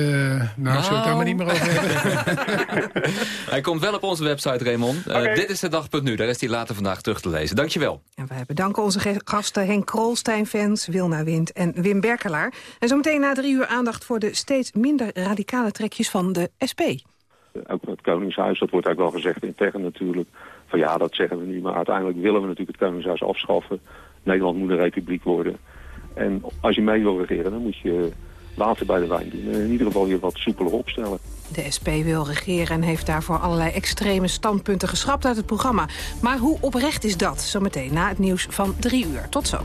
nou, zullen we het daar maar niet meer over hebben? Hij komt wel op onze website, Raymond. Eh, Dit is de dag.nu. Daar is hij later vandaag terug te lezen. Dankjewel. En wij bedanken onze gasten Henk Krol, Stijn Vens, Wilna Wind en Wim Berkelaar. En zometeen na drie uur aandacht voor de steeds minder radicale trekjes van de SP. ook het Koningshuis, dat wordt eigenlijk wel gezegd intern natuurlijk. Van ja, dat zeggen we nu, maar uiteindelijk willen we natuurlijk het Koningshuis afschaffen. Nederland moet een republiek worden. En als je mee wil regeren, dan moet je water bij de wijn doen. En in ieder geval je wat soepeler opstellen. De SP wil regeren en heeft daarvoor allerlei extreme standpunten geschrapt uit het programma. Maar hoe oprecht is dat? Zometeen na het nieuws van drie uur. Tot zo.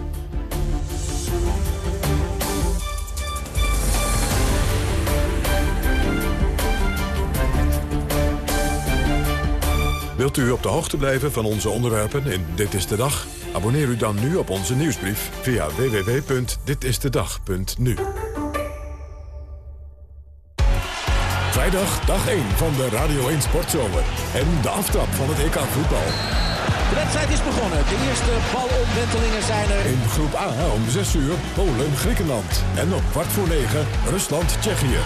Wilt u op de hoogte blijven van onze onderwerpen in Dit is de Dag? Abonneer u dan nu op onze nieuwsbrief via www.ditistedag.nu. Vrijdag, dag 1 van de Radio 1 Sportzomer. En de aftrap van het EK voetbal. De wedstrijd is begonnen. De eerste balomwentelingen zijn er. In groep A om 6 uur Polen, Griekenland. En op kwart voor 9 Rusland, Tsjechië.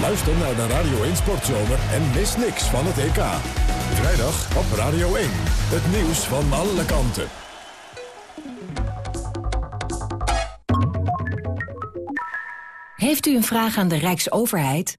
Luister naar de Radio 1 Sportzomer en mis niks van het EK. Vrijdag op Radio 1. Het nieuws van alle kanten. Heeft u een vraag aan de Rijksoverheid?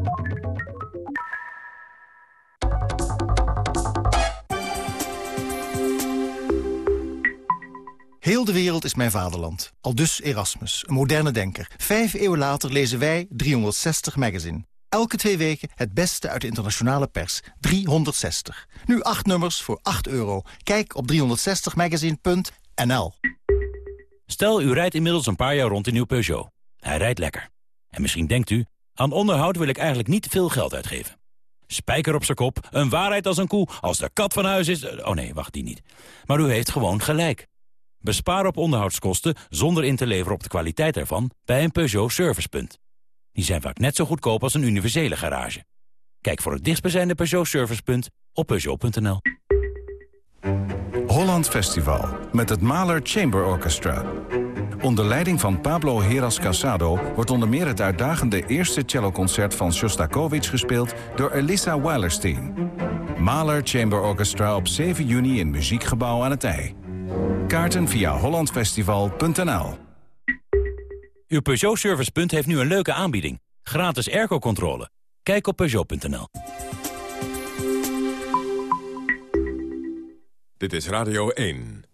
Heel de wereld is mijn vaderland. Aldus Erasmus, een moderne denker. Vijf eeuwen later lezen wij 360 Magazine. Elke twee weken het beste uit de internationale pers. 360. Nu acht nummers voor 8 euro. Kijk op 360magazine.nl Stel, u rijdt inmiddels een paar jaar rond in uw Peugeot. Hij rijdt lekker. En misschien denkt u, aan onderhoud wil ik eigenlijk niet veel geld uitgeven. Spijker op zijn kop, een waarheid als een koe, als de kat van huis is... Oh nee, wacht, die niet. Maar u heeft gewoon gelijk. Bespaar op onderhoudskosten zonder in te leveren op de kwaliteit ervan... bij een Peugeot Servicepunt. Die zijn vaak net zo goedkoop als een universele garage. Kijk voor het dichtstbijzijnde Peugeot Servicepunt op Peugeot.nl. Holland Festival met het Mahler Chamber Orchestra. Onder leiding van Pablo Heras Casado wordt onder meer het uitdagende eerste celloconcert van Shostakovich gespeeld door Elisa Weilerstein. Mahler Chamber Orchestra op 7 juni in Muziekgebouw aan het IJ. Kaarten via hollandfestival.nl Uw Peugeot Servicepunt heeft nu een leuke aanbieding. Gratis airco-controle. Kijk op Peugeot.nl. Dit is Radio 1.